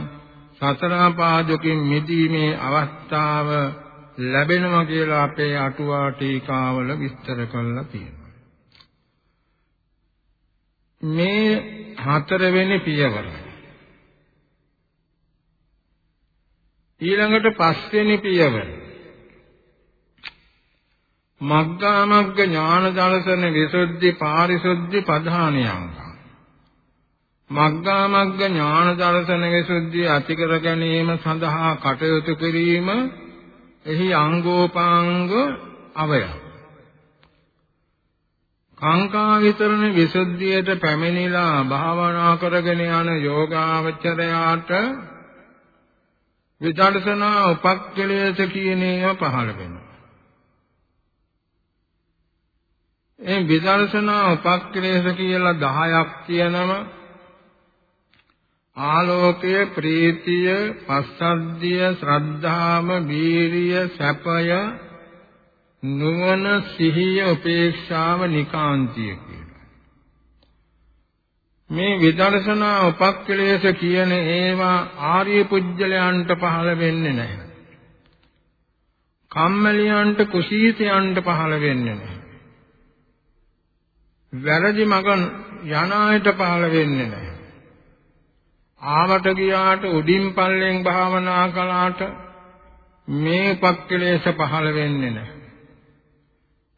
සතර පාදකින් මිදීමේ අවස්ථාව ලැබෙනවා කියලා අපේ අටුවා ටීකාවල විස්තර කරලා තියෙනවා. මේ හතරවෙනි පියවර. ඊළඟට පස්වෙනි පියවර. මග්ගා මග්ග ඥාන දර්ශන විසුද්ධි පාරිශුද්ධි ප්‍රධානියංග. මග්ගා මග්ග ඥාන දර්ශන විසුද්ධි ඇති කර ගැනීම සඳහා කටයුතු කිරීම එහි අංගෝපාංග අවය. කාංකා විතරණ විසුද්ධියට පැමිණිලා භාවනා කරගෙන යන යෝගාවචරයාට විදර්ශනා උපක්ඛලේශ කියන ඒවා පහළ වෙනවා. ඒ විදර්ශනා උපක්ඛලේශ කියලා 10ක් තියෙනවා. ආලෝකය ප්‍රීතිය පස්සද්ධිය ශ්‍රද්ධාව වීරිය සැපය නුවණ සිහිය උපේක්ෂාව නිකාන්තිය කියලා මේ විදර්ශනා උපක්ඛලේශ කියන ඒවා ආර්ය පුජ්‍යලයන්ට පහළ වෙන්නේ නැහැ. කම්මැලියන්ට කුසීතයන්ට පහළ වෙන්නේ නැහැ. වැරදි මග යන අයට පහළ වෙන්නේ නැහැ. ආවට ගියාට උඩින් පල්ලෙන් භාවනා කළාට මේ පක්කලේශ පහළ වෙන්නේ නැහැ.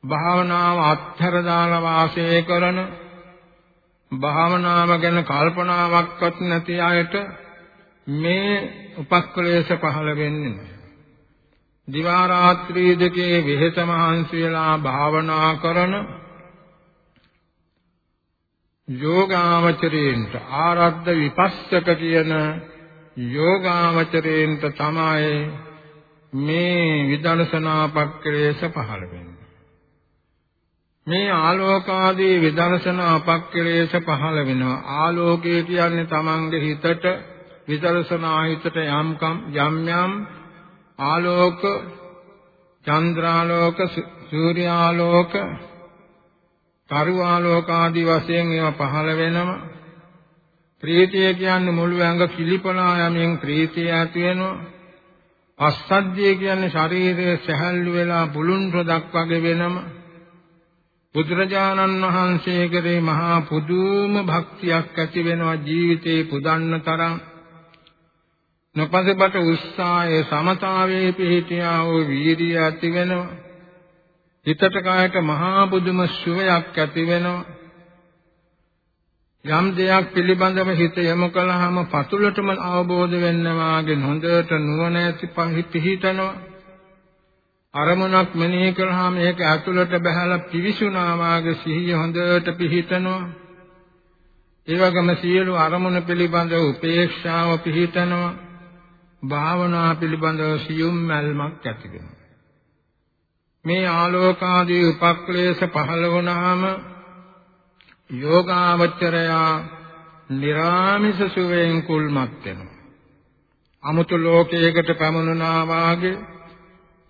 භාවනාව අත්හැර දාලා වාසය කරන භාවනාව ගැන කල්පනාවක්වත් නැති අයට මේ උපක්ලේශ පහළ වෙන්නේ නැහැ. දිවා රාත්‍රී දෙකේ වෙහෙස මහන්සි වෙලා භාවනා කරන යෝගාවචරේන්ට ආරද්ධ විපස්සක කියන යෝගාවචරේන්ට තමයි මේ විදර්ශනා පක්‍රේශ පහළ වෙන්නේ. මේ ආලෝකාදී විදර්ශනා පක්‍රේශ පහළ වෙනවා. ආලෝකය කියන්නේ Tamange හිතට විදර්ශනා හිතට යම්කම් යම් යම් ආලෝක චන්ද්‍රාලෝක සූර්යාලෝක කරුවාලෝක ආදී වශයෙන් ඒවා පහළ වෙනවා. ප්‍රීතිය කියන්නේ මුළු ඇඟ කිලිපලා යමින් ප්‍රීතිය ඇති වෙනවා. අස්සද්ධිය කියන්නේ ශරීරයේ සැහැල්ලු වෙලා බුලුන් රොදක් වගේ වෙනම බුදුරජාණන් වහන්සේ කරේ මහා පුදුම භක්තියක් ඇති වෙනවා ජීවිතේ පුදන්න තරම්. නොපසබට උත්සාහයේ සමතාවයේ පිහිටියා වූ වීර්යය ඇති වෙනවා. හිතට කායට මහා බුදුම සුවයක් ඇති වෙනවා. යම් දෙයක් පිළිබඳව හිත යොමු කළාම පතුලටම අවබෝධ වෙන්න වාගේ හොඳට නුවණ ඇති පිහිටනවා. අරමුණක් මෙනෙහි කළාම ඒක ඇතුළට බහැලා පිවිසුනා වාගේ සිහිය හොඳට පිහිටනවා. ඒ වගේම සියලු අරමුණ පිළිබඳව උපේක්ෂාව පිහිටනවා. භාවනා පිළිබඳව සියුම් මල්මක් ඇති වෙනවා. මේ ආලෝකාදී උපක්ලේශ පහළ වුණාම යෝගාවචරයා निराமிස සුවයෙන් කුල්මත් වෙනවා. අමුතු ලෝකයකට පැමුණා වාගේ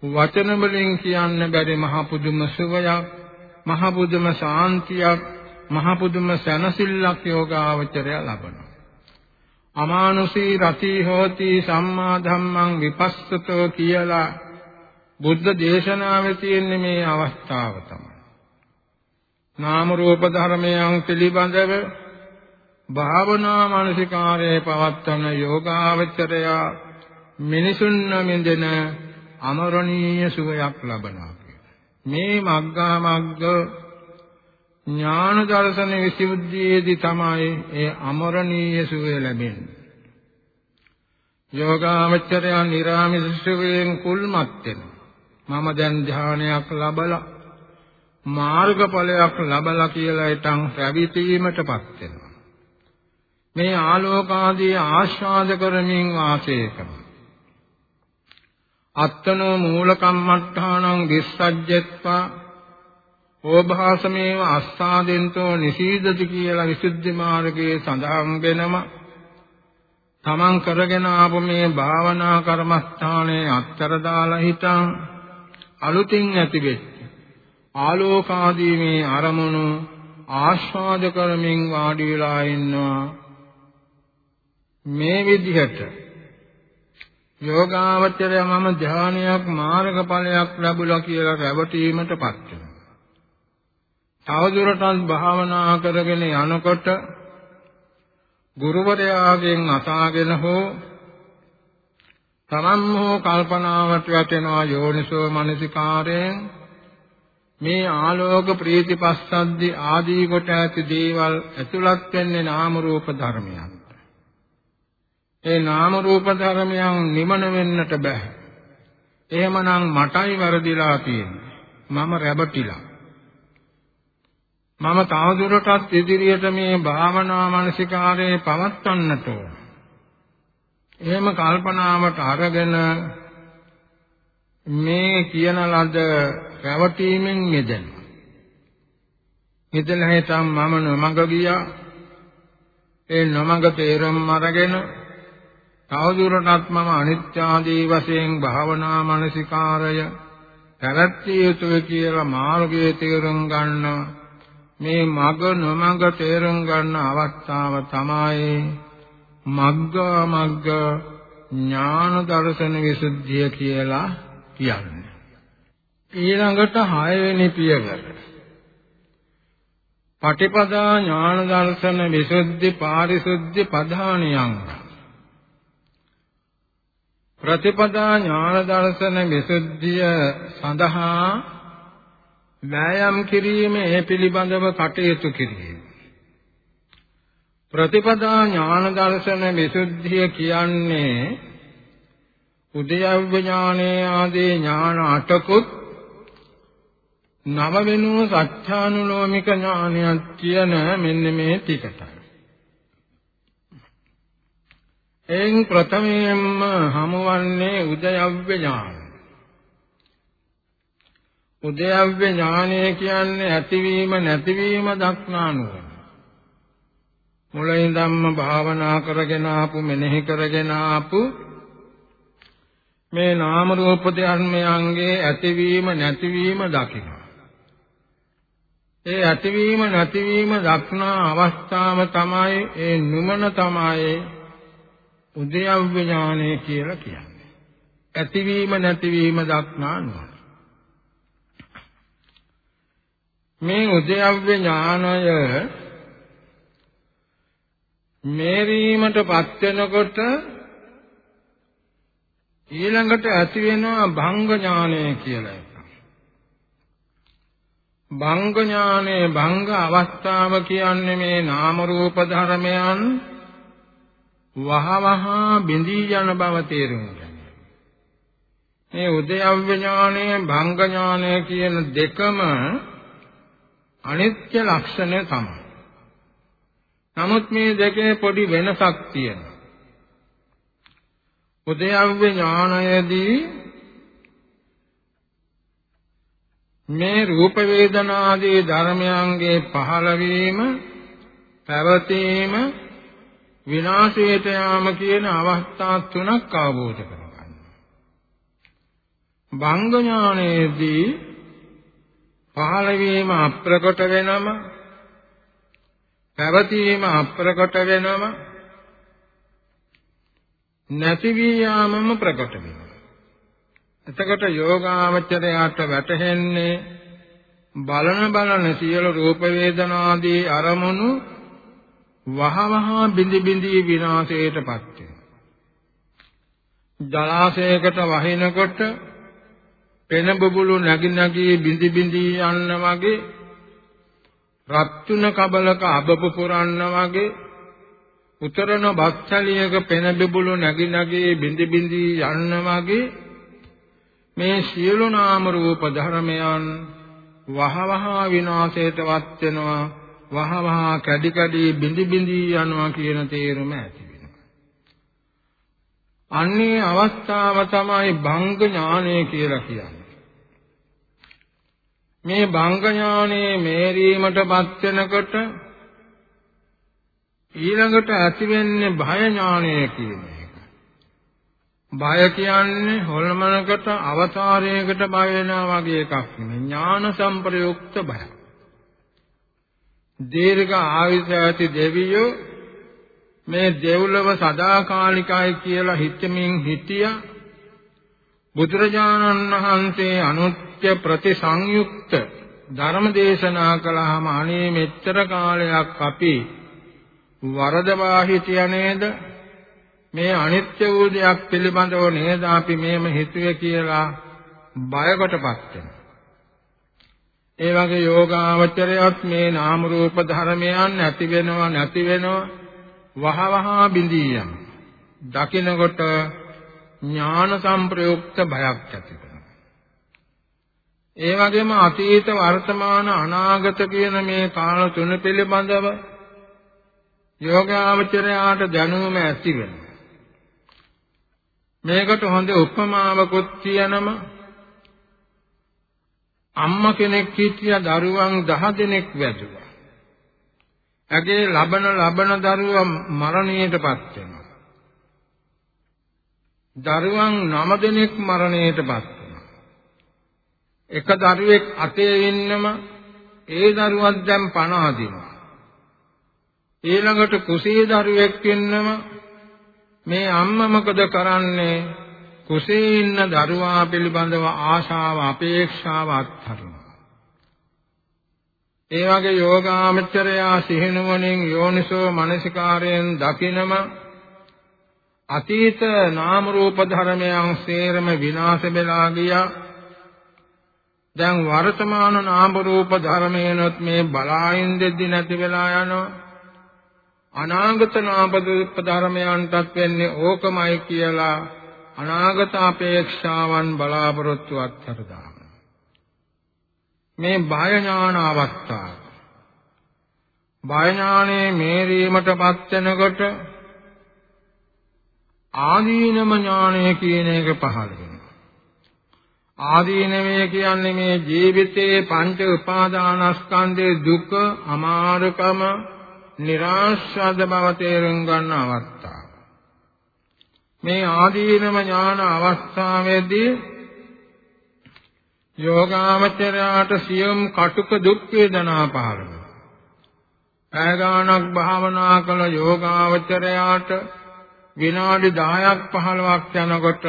වචන වලින් කියන්න බැරි මහ පුදුම සුවයක්, මහ පුදුම ශාන්තියක්, මහ පුදුම සැනසෙල්ලක් යෝගාවචරයා ලබනවා. අමානුෂී රති හෝති සම්මා ධම්මං විපස්සතෝ කියලා බුද්ධ දේශනාවේ තියෙන මේ අවස්ථාව තමයි. නාම රූප ධර්මයන් පිළිබඳව භාවනා මානසිකාරයේ පවත්වන යෝගාවචරය මිනිසුන් නමින්දෙන අමරණීය සුවයක් ලබනවා මේ මග්ගා මග්ග ඥාන දර්ශන විසුද්ධියේදී තමයි ඒ අමරණීය සුවය ලැබෙන්නේ. යෝගාවචරය නිරාමිස සුවයෙන් කුල්මත් වෙනවා. මම දැන් ධානයක් ලබලා මාර්ගඵලයක් ලබලා කියලා ඊටන් රැවටීමටපත් වෙනවා. මේ ආලෝකාදී ආස්වාද කරමින් වාසය කරනවා. අත්තනෝ මූල කම්මට්ඨානං විස්සජ්ජත්වා ඕභාසමේව අස්සාදෙන්තෝ නිසීදති කියලා විසුද්ධි මාර්ගයේ සඳහන් වෙනම තමන් කරගෙන ආපු මේ භාවනා කර්මස්ථානයේ අත්තර දාලා හිටන් අලුතින් ඇතිවෙච්ච ආලෝකාදී මේ අරමුණු ආස්වාද කරමින් වාඩි වෙලා ඉන්නවා. මේ විදිහට යෝගාවචරය මම ධානයක් මාර්ගඵලයක් ලැබුණා කියලා රැවටීමටපත් වෙනවා. තවදුරටත් භාවනා කරගෙන යනකොට ගුරුවරයාගෙන් අසාගෙන හෝ තමන් හෝ කල්පනාවට වැටෙනවා යෝනිසෝ මනසිකාරයෙන් මේ ආලෝක ප්‍රීති පස්සද්දි ආදී කොට ඇති දේවල් ඇතුළත් වෙන්නේ නාම රූප ධර්මයන්. ඒ නාම රූප ධර්මයන් නිමන වෙන්නට බෑ. එහෙමනම් මටයි වැරදිලා තියෙන්නේ. මම රැබටිලා. මම තවදුරටත් ඉදිරියට මේ භාවනා මානසිකාරයේ පවත්වන්නට ඕන. එහෙම කල්පනාවට අරගෙන මේ කියන ලද රැවටීමෙන් මිදෙන. මිදලා හිටම් මම නොමඟ ගියා. ඒ නොමඟ තේරුම් අරගෙන තවදුරටත් මම අනිත්‍ය ආදී වශයෙන් භාවනා මානසිකාරය පැවැත්විය යුතුය කියලා මාර්ගයේ තේරුම් ගන්නවා. මේ මග නොමග තේරුම් ගන්න අවස්ථාව තමයි මග්ගා මග්ග ඥාන දර්ශන විසුද්ධිය කියලා කියන්නේ. ඊළඟට 6 වෙනි පියවර. පටිපදා ඥාන දර්ශන විසුද්ධි පාරිශුද්ධි පධානියං ප්‍රතිපදා ඥාන දර්ශන විසුද්ධිය සඳහා වෑයම් කිරීම ඒ පිළිබඳව කටයුතු කිරීම ප්‍රතිපදා ඥාන දර්ශන විසුද්ධිය කියන්නේ උද්‍යව්‍ය ඥානේ ආදී ඥාන අටකුත් නව වෙනුව සත්‍යානුලෝමික ඥානයක් කියන මෙන්න මේ ටිකටයි. එයින් ප්‍රථමයෙන්ම හමුවන්නේ උදයව්‍ය ඥාන. උදයව්‍ය ඥානය කියන්නේ ඇතිවීම නැතිවීම දක්නා නුවණ. මුලින්දම්ම භාවනා කරගෙන ආපු මෙනෙහි කරගෙන ආපු මේ නාම රූප ධර්මයන්ගේ ඇතිවීම නැතිවීම දකිනවා. ඒ ඇතිවීම නැතිවීම දක්නා අවස්ථාව තමයි ඒ නුමන තමයි උද්‍යව්‍ය ඥානය කියලා කියන්නේ. ඇතිවීම නැතිවීම දක්නා නුවණ. මේ උද්‍යව්‍ය ඥානය මේරීමටපත් වෙනකොට ඊළඟට ඇති වෙනවා භංග ඥානය කියලා එකක්. භංග ඥානේ භංග අවස්ථාව කියන්නේ මේ නාම රූප ධර්මයන් වහවහ බිඳී යන බව තේරුම් ගන්න. මේ උදයව්‍ය ඥානය භංග ඥානය කියන දෙකම අනිත්‍ය ලක්ෂණ තමයි. නමුත් මේ දෙකේ පොඩි වෙනසක් තියෙනවා. උදයව්‍ය ඥානයේදී මේ රූප වේදනා ආදී ධර්මයන්ගේ පහළවීම පැවතීම විනාශයට යාම කියන අවස්ථා තුනක් අවබෝධ කරගන්න. භංග ඥානයේදී පහළවීම අප්‍රකට වෙනම පැවතීම අප්‍රකට වෙනම නැති වී යාමම ප්‍රකට වෙනවා. එතකොට යෝගාවචරයට වැටහෙන්නේ බලන බලන සියලු රූප වේදනාදී අරමුණු වහවහ බිඳි බිඳි විනාශයටපත් වෙනවා. ජලාශයකට වහිනකොට පෙන බුබුලු නැగి නැగి බිඳි බිඳි යන්න වගේ රත්තුන කබලක අබපු පුරන්න වගේ උතරන බක්චලියක පෙන බිබුලු නැగి නැగి බිඳි බිඳි යන්න වගේ මේ සියලු නාම රූප ධර්මයන් වහවහ විනාශයටවත් වෙනවා වහවහ කැඩි කැඩි බිඳි බිඳි යනවා කියන තේරුම ඇති වෙනවා. අන්නේ අවස්ථාව තමයි භංග ඥානය කියලා කියන්නේ. මේ භංග ඥානයේ මේරීමටපත් වෙනකොට ඊළඟට ඇති වෙන්නේ භය ඥානය කියන එක. භය කියන්නේ හොල්මනකට අවතාරයකට බය වෙනවා වගේ එකක් නෙමෙයි ඥාන සංප්‍රයුක්ත බයක්. දීර්ඝ ආයුෂ ඇති දෙවියෝ මේ දෙව්ලොව සදාකාලිකයි කියලා හිතමින් හිටියා බුදුරජාණන් වහන්සේ අනුත්‍ය ප්‍රතිසංයුක්ත ධර්ම දේශනා කළාම අනේ මෙච්චර කාලයක් අපි වරදවා හිටියා නේද මේ අනිත්‍ය වූ දෙයක් පිළිබඳව නේද අපි මේම හිතුවේ කියලා බයකටපත් වෙනවා ඒ වගේ යෝගාවචරයත් මේ නාම රූප ධර්මයන් නැති වෙනව නැති වෙනව වහවහ බිඳී යන. දකින්නකොට ඥාන සංප්‍රයුක්ත බයක් ඇති වෙනවා. ඒ වගේම අතීත වර්තමාන අනාගත කියන මේ කාල තුන පිළිබඳව යෝගාවචරයාට දැනුම ඇති වෙනවා. මේකට හොඳ උපමාවකුත් කියනම අම්මා කෙනෙක් හිටියා දරුවන් 10 දෙනෙක් වැදුවා. ඇගේ ලබන ලබන දරුවා මරණයටපත් වෙනවා. දරුවන් 9 දෙනෙක් මරණයටපත් වෙනවා. එක දරුවෙක් අතේ ඉන්නම ඒ දරුවත් දැන් පණ අදිනවා. ඊළඟට කුසී දරුවෙක් ඉන්නම මේ අම්මා මොකද කරන්නේ? කුසේ ඉන්න දරුවා පිළිබඳව ආශාව අපේක්ෂාව අත්හරිනවා. ඒ වගේ යෝගාමචරයා සිහිනුවණින් යෝනිසෝ මනසිකාරයෙන් දකිනම අතීත නාම රූප ධර්මයන් සේරම විනාශ වෙලා ගියා. දැන් වර්තමාන නාම රූප ධර්මයනොත් මේ බලායින් දෙද්දි නැති වෙලා යනවා. අනාගත නාම රූප ධර්මයන්ටත් වෙන්නේ ඕකමයි කියලා අනාගත අපේක්ෂාවන් බලාපොරොත්තු අත්හැර දාන මේ බය ඥාන අවස්ථාව. බය ඥානේ මේරීමටපත් වෙනකොට ආදීනම ඥානය කියන එක පහළ වෙනවා. ආදීනමය කියන්නේ මේ ජීවිතයේ පංච උපාදානස්කන්ධයේ දුක අමාරුකම નિરાශාද බව තේරුම් ගන්න අවස්ථාව මේ ආදීනම ඥාන අවස්ථාවේදී යෝගාවචරයාට සියම් කටුක දුක් වේදනා පහළ වෙනවා. ඈගානක් භාවනා කළ යෝගාවචරයාට විනාඩි 10ක් 15ක් යනකොට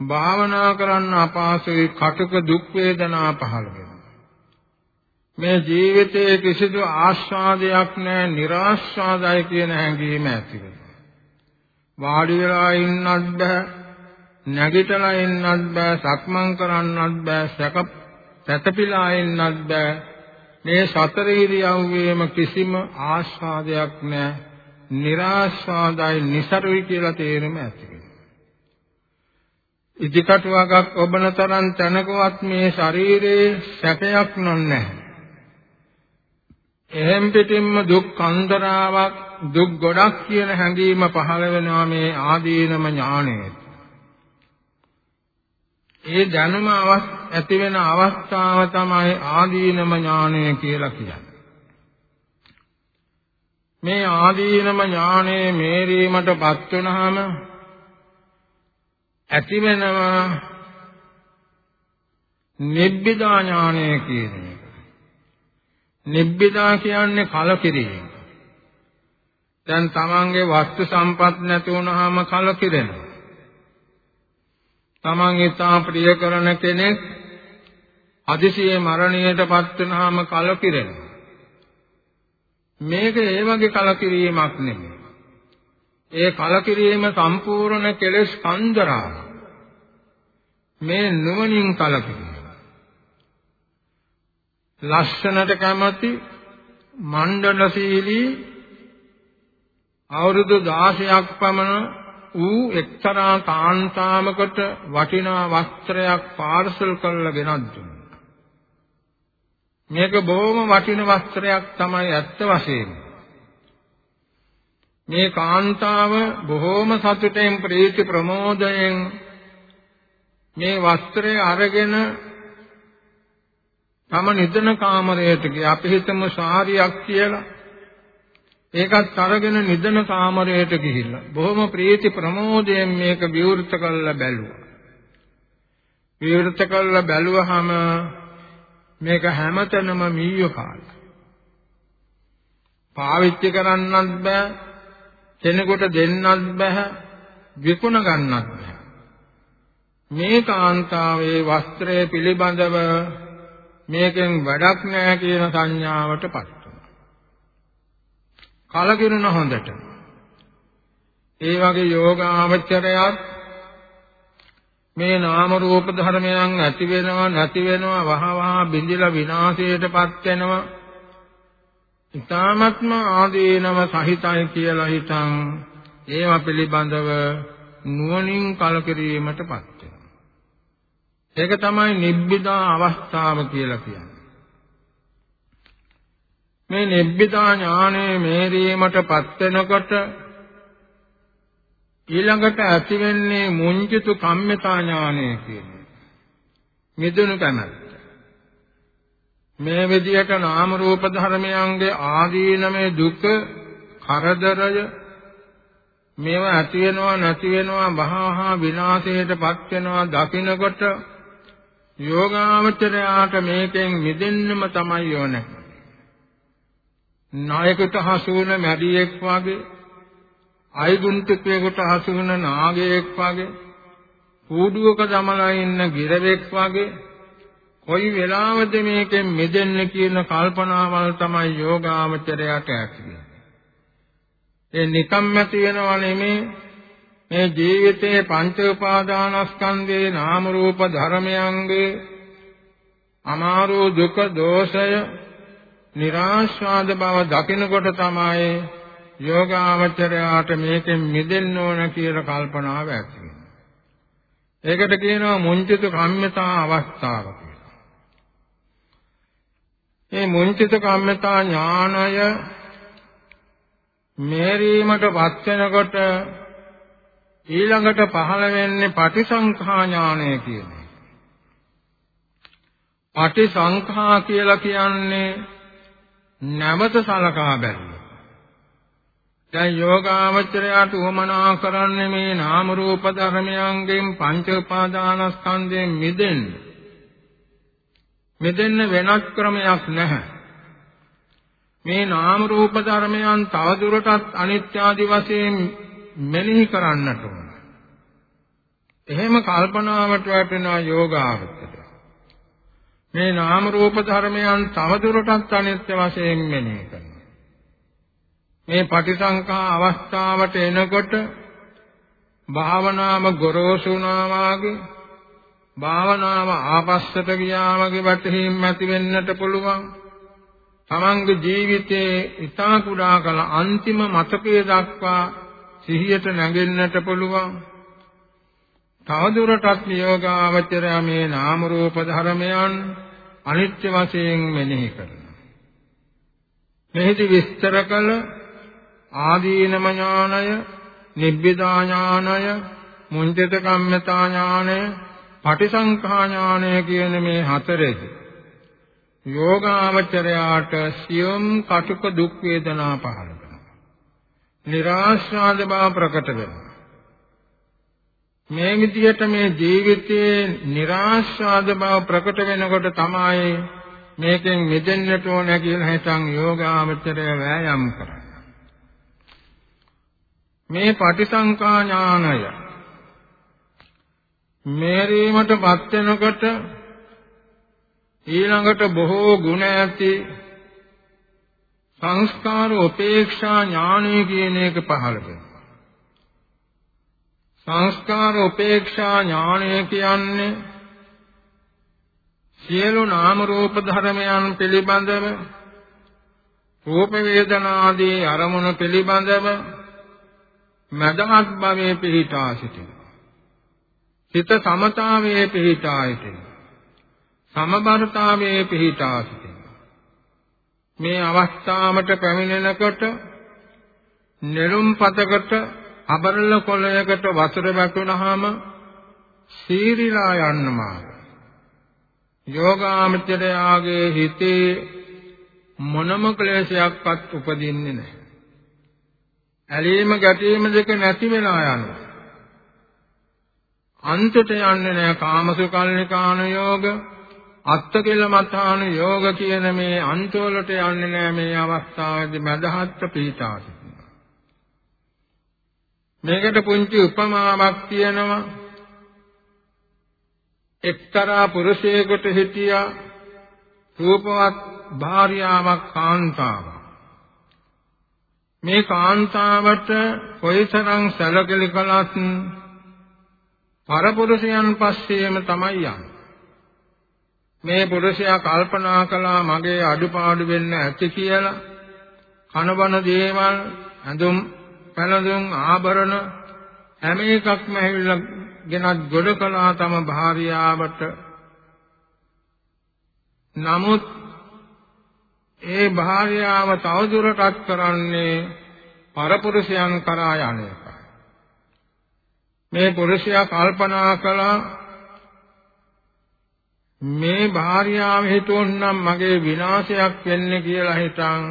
භාවනා කරන්න අපහසුයි කටුක දුක් වේදනා පහළ වෙනවා. මේ ජීවිතයේ කිසිදු ආස්වාදයක් නැහැ, નિરાස්වාදයි කියන හැඟීම ඇති වෙනවා. වාඩි වෙලා ඉන්නත් බෑ, නැගිටලා ඉන්නත් බෑ, සක්මන් කරන්නත් බෑ, සැක සැතපීලා ඉන්නත් බෑ. මේ සතර ඉරියව්වේම කිසිම ආස්වාදයක් නැහැ. નિરાස්වාදයි, નિසරුයි කියලා තේරුම ඇති ඉදිකට වගක් ඔබන තරම් තනකවත් මේ ශරීරයේ සැපයක් නැහැ. එහෙම් පිටින්ම දුක් අන්තරාවක් දුක් ගොඩක් කියන හැඟීම පහළ වෙනවා මේ ආදීනම ඥාණයට. ඒ දැනුම ඇති වෙන අවස්ථාව තමයි ආදීනම ඥානය කියලා කියන්නේ. මේ ආදීනම ඥානයේ මේරීමටපත් වුනහම ඇති වෙනවා නිබ්බිදා ඥානය කියන එක. නිබ්බිදා කියන්නේ කලකිරීම. දැන් තමන්ගේ වස්තු සම්පත් නැති වුනහම කලකිරෙනවා. තමන් ඉතා ප්‍රිය කරන කෙනෙක් අදිසියේ මරණයටපත් වෙනාම කලකිරෙනවා. මේක ඒ වගේ කලකිරීමක් නෙමෙයි. ඒ කලකිරීම සම්පූර්ණ කෙලෙස් කන්දරා. මේ නුවණින් කලකිරීම. ලස්සනට කැමති මණ්ඩලශීලී අවුරුදු 16ක් පමණ ඌ එක්තරා කාන්තාවකට වටිනා වස්ත්‍රයක් පාර්සල් කරලා ගෙනත් දුන්නා. මේක බොහොම වටින වස්ත්‍රයක් තමයි ඇත්ත වශයෙන්ම. මේ කාන්තාව බොහොම සතුටෙන් ප්‍රීති ප්‍රමෝදයෙන් මේ වස්ත්‍රය අරගෙන තම නිදන කාමරයට ගියා. අපි හිතමු සාරියක් කියලා. ඒකත් අරගෙන නිදන කාමරයට ගිහිල්ලා බොහොම ප්‍රීති ප්‍රමෝදයෙන් මේක විවෘත කරලා බැලුවා. විවෘත කරලා බැලුවහම මේක හැමතැනම මීයෝ කාලා. පාවිච්චි කරන්නත් බෑ, කෙනෙකුට දෙන්නත් බෑ, විකුණ ගන්නත් බෑ. මේ කාන්තාවේ වස්ත්‍රය පිළිබඳව මේකෙන් වැඩක් නෑ කියන සංඥාවටපත් කලකිරුණ හොඳට. ඒ වගේ යෝගාවචරයත් මේ නාම රූප ධර්මයන් ඇති වෙනවා නැති වෙනවා වහ වහ බිඳිලා විනාශයටපත් වෙනවා. ඊ타ත්ම ආදීනව සහිතයි කියලා හිතන් ඒව පිළිබඳව නුවණින් කලකිරීමටපත් වෙනවා. ඒක තමයි නිබ්බිදා අවස්ථාව කියලා කියන්නේ. මේ නිබ්බිදා ඥානයේ මේරීමටපත් වෙනකොට ඊළඟට ඇති වෙන්නේ මුංජිතු කම්මිතා ඥානය කියන්නේ. මිදුණු කැමැත්ත. මේ විදියට නාම රූප ධර්මයන්ගේ ආදීනමේ දුක කරදරය මේවා ඇති වෙනවා නැති වෙනවා වහහා විනාශයටපත් වෙනවා දකින්නකොට යෝගාවචරයාට මේකෙන් මිදෙන්නම තමයි ඕනේ. නායකට හසු වුණ මැඩියෙක් වගේ අයිගුන්තිකයෙකුට හසු වුණ නාගයෙක් වගේ කූඩුවක දමලා ඉන්න ගිරවෙක් වගේ කොයි වෙලාවද මේකෙන් මිදෙන්න කියන කල්පනාවල් තමයි යෝගාමචරයට ඇති ඒ නිකම් ඇති වෙනව නෙමේ මේ ජීවිතයේ පංච උපාදානස්කන්ධේ නාම රූප ධර්මයන්ගේ අමාරු දුක දෝෂය નિરાශාද බව දකිනකොට තමයි යෝගාවචරයාට මේකෙන් මිදෙන්න ඕන කියලා කල්පනාව ඇති වෙන්නේ. ඒකට කියනවා මුංචිත කම්මතා අවස්ථාව කියලා. මේ මුංචිත කම්මතා ඥානය මේරීමටපත් වෙනකොට ඊළඟට පහළ වෙන්නේ පටිසංඛා ඥානය කියන එක. පටිසංඛා කියලා කියන්නේ නැවත සලකා බැලීම. දැන් යෝගාවචරයට උවමනා කරන්නේ මේ නාම රූප ධර්මයන්ගෙන් පංච උපාදානස්කන්ධයෙන් මිදෙන්න. මිදෙන්න වෙනත් ක්‍රමයක් නැහැ. මේ නාම රූප ධර්මයන් තවදුරටත් අනිත්‍ය ආදි වශයෙන් මෙනෙහි කරන්නට ඕන. එහෙම කල්පනාවට වැටෙන යෝගාවචරය. මේ නාම රූප ධර්මයන් තවදුරටත් අනිත්‍ය වශයෙන් මෙනෙහි කරනවා. මේ පටිසංඛා අවස්ථාවට එනකොට භාවනාව ගොරෝසුනා වාගේ භාවනාව ආපස්සට ගියා වගේ වැටහීම් ඇති වෙන්නට පුළුවන්. තමන්ගේ ජීවිතයේ ඊතා කුඩා කල අන්තිම මතකයේ දක්වා සිහියට නැගෙන්නට පුළුවන්. තවදුරටත් නියෝගාවචරය මේ නාම රූප ධර්මයන් අනිත්‍ය වශයෙන් මෙනෙහි කරනවා. මෙහිදී විස්තර කළ ආදීනම ඥානය, නිබ්බිදා ඥානය, මුංජිත කම්මතා ඥානය, පටිසංඛා ඥානය කියන මේ හතරෙහි යෝගාවචරයාට සියොම් කටුක දුක් වේදනා පහළ වෙනවා. નિરાශාද බව ප්‍රකට වෙනවා. මේ විදිහට මේ ජීවිතයේ નિરાශාද බව ප්‍රකට වෙනකොට තමයි මේකෙන් මිදෙන්නට ඕන කියලා හිතන් යෝගාවචරය වෑයම් කරන්නේ. මේ පටිසංකා ඥානය මේරීමටපත් වෙනකොට ඊළඟට බොහෝ ගුණ ඇති සංස්කාර උපේක්ෂා ඥානය කියන එක පහළ වෙනවා සංස්කාර උපේක්ෂා ඥානය කියන්නේ සියලු නාම රූප ධර්මයන් පිළිබඳව රූප වේදනා ආදී අරමුණු පිළිබඳව මදහත් භවයේ පිහිටා සිටිනවා. හිත සමතාවයේ පිහිටා සිටිනවා. සමබරතාවයේ පිහිටා සිටිනවා. මේ අවස්ථාවට පැමිණෙනකොට නෙළුම් පතකට අබරල කොළයකට වතුර වැටුනහම සීරිලා යන්නමා යෝගාමචරයාගේ හිතේ මොනම ක්ලේශයක්වත් උපදින්නේ නැහැ ඇලීම ගැටීම දෙක නැති වෙලා යනවා. අන්තයට යන්නේ නැහැ කාමසුකල්ලිකාන යෝග, අත්තකෙල මතාන යෝග කියන මේ අන්තවලට යන්නේ නැහැ මේ අවස්ථාවේදී මදහත් පීඨා සිටිනවා. මේකට පුංචි උපමාවක් තියෙනවා. එක්තරා පුරුෂයෙකුට හිටියා රූපවත් භාර්යාවක් කාන්තාවක් මේ කාන්තාවට කොයිතරම් සැලකලි කළත් පරපුරුෂයන් පස්සේම තමයි යන්නේ. මේ පුරුෂයා කල්පනා කළා මගේ අඩුපාඩු වෙන්න ඇති කියලා කනබන දේවල් ඇඳුම් පැළඳුම් ආභරණ හැම එකක්ම ඇවිල්ලා ගෙනත් ගොඩ කළා තම භාර්යාවට නමුත් ඒ භාර්යාව තවදුරටත් කරන්නේ පරපුරුෂයන් කරා යන එකයි. මේ පුරුෂයා කල්පනා කළා මේ භාර්යාව හිතුවොත්නම් මගේ විනාශයක් වෙන්නේ කියලා හිතන්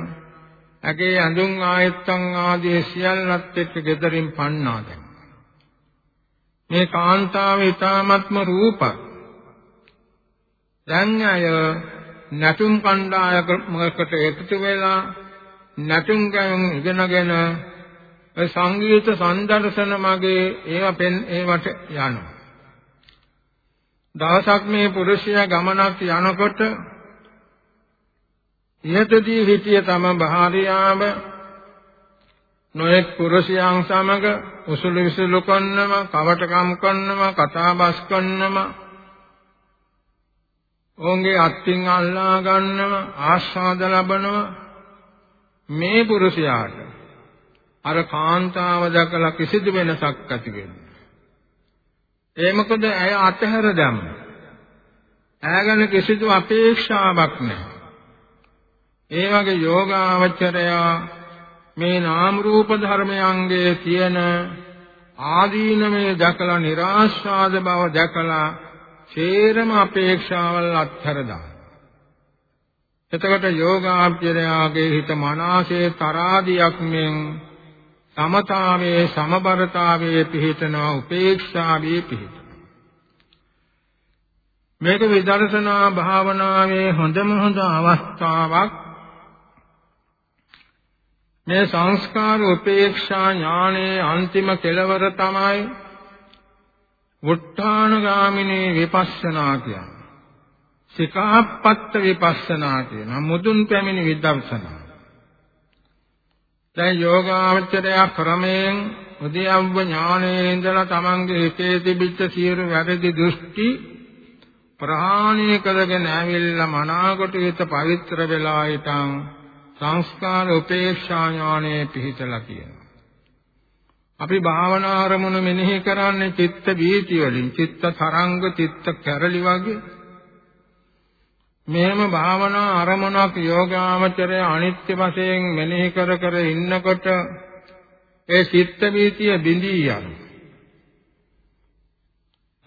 ඇගේ ඇඳුම් ආයත්තන් ආදී සියල්ලත් එක්ක gederin පන්නා දැන්. මේ කාන්තාව ඊ타ත්ම රූප. දැන් අය නැටුම් කණ්ඩායමකට එකතු වෙලා නැටුම් ගැයුම් ඉගෙනගෙන සංගීත සංදර්ශන මගේ ඒවා පෙන් ඒවට යනවා. දවසක් මේ පුරුෂයා ගමනක් යනකොට ඉහතදී හිටිය තම භාර්යාව නොයෙක් පුරුෂයන් සමග උසුළු විසුළු කරනම කවටකම් කරනම කතාබස් කරනම ඔවුන්ගේ අත්ින් අල්ලා ගන්නව ආස්වාද ලබනව මේ පුරුෂයාට අර කාන්තාව දැකලා කිසිදු වෙනසක් ඇති වෙන්නේ ඒ මොකද ඇය අතහැර දැම්ම. ඇය ගැන කිසිදු අපේක්ෂාවක් නැහැ. ඒ වගේ යෝගාවචරයා මේ නාම රූප ධර්මයන්ගේ තියෙන ආදීනමේ දැකලා નિરાශාද බව දැකලා සේරම අපේක්ෂාවල් අත්හැර දාන. එතකොට යෝගාභ්‍යරයාගේ හිත මනසේ තරාදියක් මෙන් සමතාවේ සමබරතාවයේ පිහිටනවා උපේක්ෂාවේ පිහිටනවා. මේක විදර්ශනා භාවනාවේ හොඳම හොඳ අවස්ථාවක් මේ සංස්කාර උපේක්ෂා ඥානයේ අන්තිම කෙලවර තමයි වුට්ටානගාමිනී විපස්සනා කියන්නේ. සිකාප්පත්ත විපස්සනා කියන මුදුන් පැමිණි විදර්ශනා. දැන් යෝගාවචරය ක්‍රමයෙන් උද්‍යව්ව ඥානයේ ඉඳලා තමන්ගේ හිතේ තිබිච්ච සියලු වැරදි දෘෂ්ටි ප්‍රහාණය කරගෙන ඇවිල්ලා මනාකොට හිත පවිත්‍ර වෙලා ඊටන් සංස්කාර උපේක්ෂා ඥානයේ පිහිටලා කියනවා. අපි භාවනා අරමුණු මෙනෙහි කරන්නේ චිත්ත වීති වලින්, චිත්ත තරංග, චිත්ත කැරලි වගේ. මෙහෙම භාවනා අරමුණක් යෝගාමචරය අනිත්‍ය වශයෙන් මෙනෙහි කර කර ඉන්නකොට ඒ චිත්ත වීතිය බිඳී යනවා.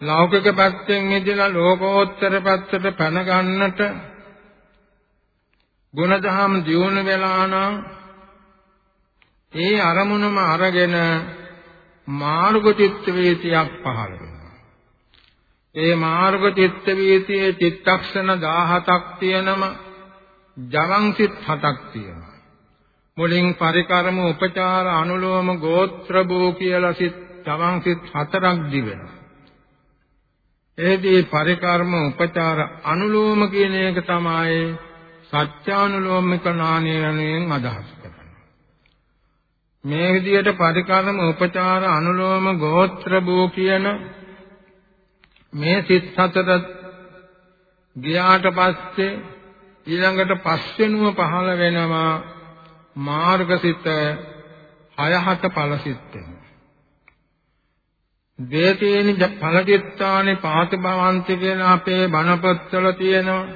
ලෞකික පැත්තෙන් මිදලා ලෝකෝත්තර පැත්තට පැන ගන්නට ගුණධම් දියුණු වෙලා නම් ඒ අරමුණම අරගෙන මාර්ග චිත්ත වේතියක් පහළ වෙනවා. ඒ මාර්ග චිත්ත වේතියේ චිත්තක්ෂණ 17ක් තියෙනම ජවං සිත් 7ක් තියෙනවා. මුලින් පරිකරම උපචාර අනුලෝම ගෝත්‍ර භූ කියලා සිත් ජවං සිත් 4ක් දිවෙනවා. එෙහිදී පරිකර්ම උපචාර අනුලෝම කියන එක තමයි සත්‍යානුලෝමික නානය යනුවෙන් අදහස් කරන්නේ. මේ විදිහට පරිකරම උපචාර අනුලෝම ගෝත්‍ර භූ කියන මේ සිත් හතර ගියාට පස්සේ ඊළඟට පස්වෙනුව පහළ වෙනවා මාර්ගසිත හය හත ඵලසිත වෙනවා. දේතේනි ඵලදිත්තානි පාතභවන්ති කියන අපේ බණපොත්වල තියෙනවා.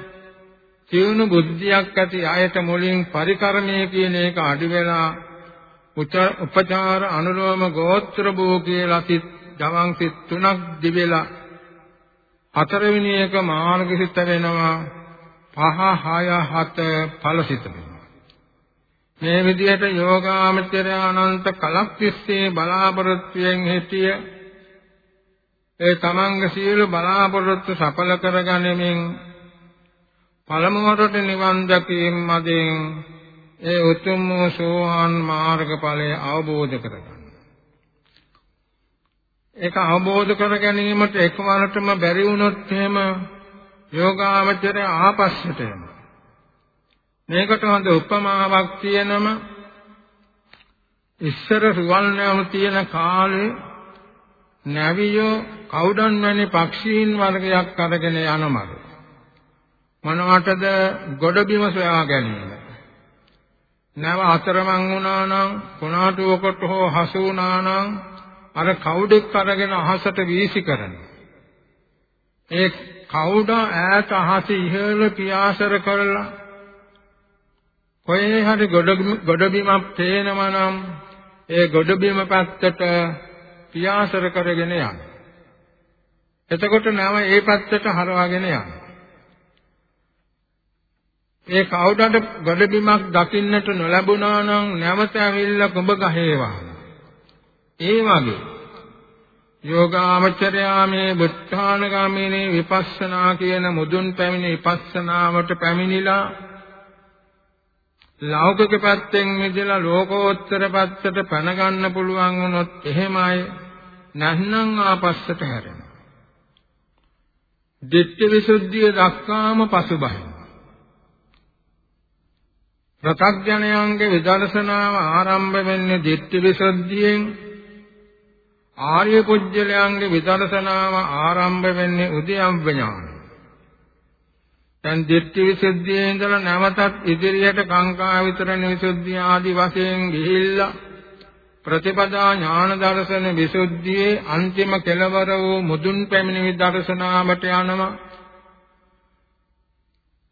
සියුණු බුද්ධියක් ඇති අයට මුලින් පරිකරණය කියන එක අඩි වෙලා උපචාර අනුලෝම ගෝත්‍ර භූ කියලා සිත් ජවන් සිත් තුනක් දිවෙලා හතරවෙනි එක මාර්ගසිත වෙනවා පහ හය හත ඵලසිත වෙනවා මේ විදිහට යෝගාමචරය අනන්ත කලක් තිස්සේ බලාපොරොත්තුෙන් හිටිය ඒ තමන්ගේ සියලු බලාපොරොත්තු සඵල කරගැනීමෙන් පළමුවරට නිවන් දැකීම මදින් ඒ උතුම් සෝවාන් මාර්ගඵලය අවබෝධ කරගන්න. ඒක අවබෝධ කර ගැනීමට එකවරටම බැරි වුණොත් එහෙම යෝගාවචරය ආපස්සට යනවා. මේකට හොඳ උපමාවක් තියෙනම ඉස්සර රුවල් නැවුම් තියෙන කාලේ නැවියෝ කවුඩන් වැනි පක්ෂීන් වර්ගයක් අරගෙන යනමලු. මොනවටද ගොඩබිම සොයා ගැනීම. නැව අතරමං වුණා නම් කොනාටුවකට හෝ හසු වුණා නම් අර කවුඩෙක් අරගෙන අහසට වීසි කරනවා. ඒ කවුඩ ඈත අහස ඉහළ පියාසර කරලා කොහේ හරි ගොඩබිමක් පේනවා නම් ඒ ගොඩබිම පැත්තට පියාසර කරගෙන යනවා. එතකොට නැව ඒ පැත්තට හරවාගෙන යනවා. ඒ කවුඩට ගොඩබිමක් දකින්නට නොලැබුණා නම් නැවත ඇවිල්ලා කුඹ ගහේවා. ඒ වගේ යෝගාමචරයා මේ බුද්ධානගාමිනේ විපස්සනා කියන මුදුන් පැමිණි විපස්සනාවට පැමිණිලා ලෞකික පැත්තෙන් මිදලා ලෝකෝත්තර පැත්තට පැන ගන්න පුළුවන් වුණොත් එහෙමයි නැත්නම් ආපස්සට හැරෙනවා. දිට්ඨි විසුද්ධිය දක්වාම පසුබහිනවා. ප්‍රත්‍යඥයන්ගේ විදර්ශනාව ආරම්භ වෙන්නේ ditthi visuddhiයෙන් ආර්ය පුජ්‍යලයන්ගේ විදර්ශනාව ආරම්භ වෙන්නේ උද්‍යම්ප ඥානය. දැන් ditthi visuddhiයේ ඉඳලා නැවතත් ඉදිරියට කාංකා විතරණ විසුද්ධිය ආදි වශයෙන් ගිහිල්ලා ප්‍රතිපදා ඥාන දර්ශන විසුද්ධියේ අන්තිම කෙළවර වූ මුදුන් පැමිණි විදර්ශනාවට යනවා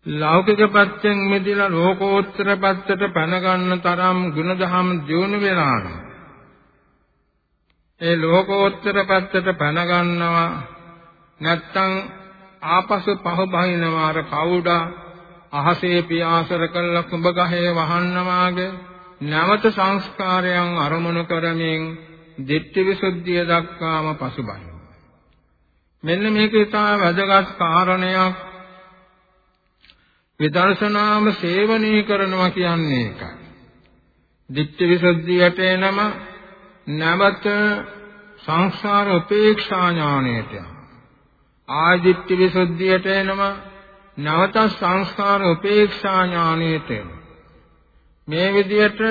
ලෞකික පැත්තෙන් මෙදිලා ලෝකෝත්තර පැත්තට පැන ගන්න තරම් ಗುಣධම් දියුණු වෙලා ඒ ලෝකෝත්තර පැත්තට පැන ගන්නවා. නැත්තම් ආපසු පහ බහිනවා. අර කවුඩා අහසේ පියාසර කළ කුඹ ගහේ වහන්න වාගේ නැවත සංස්කාරයන් අරමුණු කරමින් දිට්ඨි විසුද්ධිය දක්වාම පසුබහිනවා මෙන්න මේක ඉතා වැදගත් කාරණයක්. විදර්ශනාම සේවනීය කරනවා කියන්නේ ඒකයි. දිට්ඨි විසුද්ධියට එනම නැවත සංසාර උපේක්ෂා ඥාණයට ආදිත්‍ය විසුද්ධියට එනම නැවත සංස්කාර උපේක්ෂා ඥාණයට මේ විදියට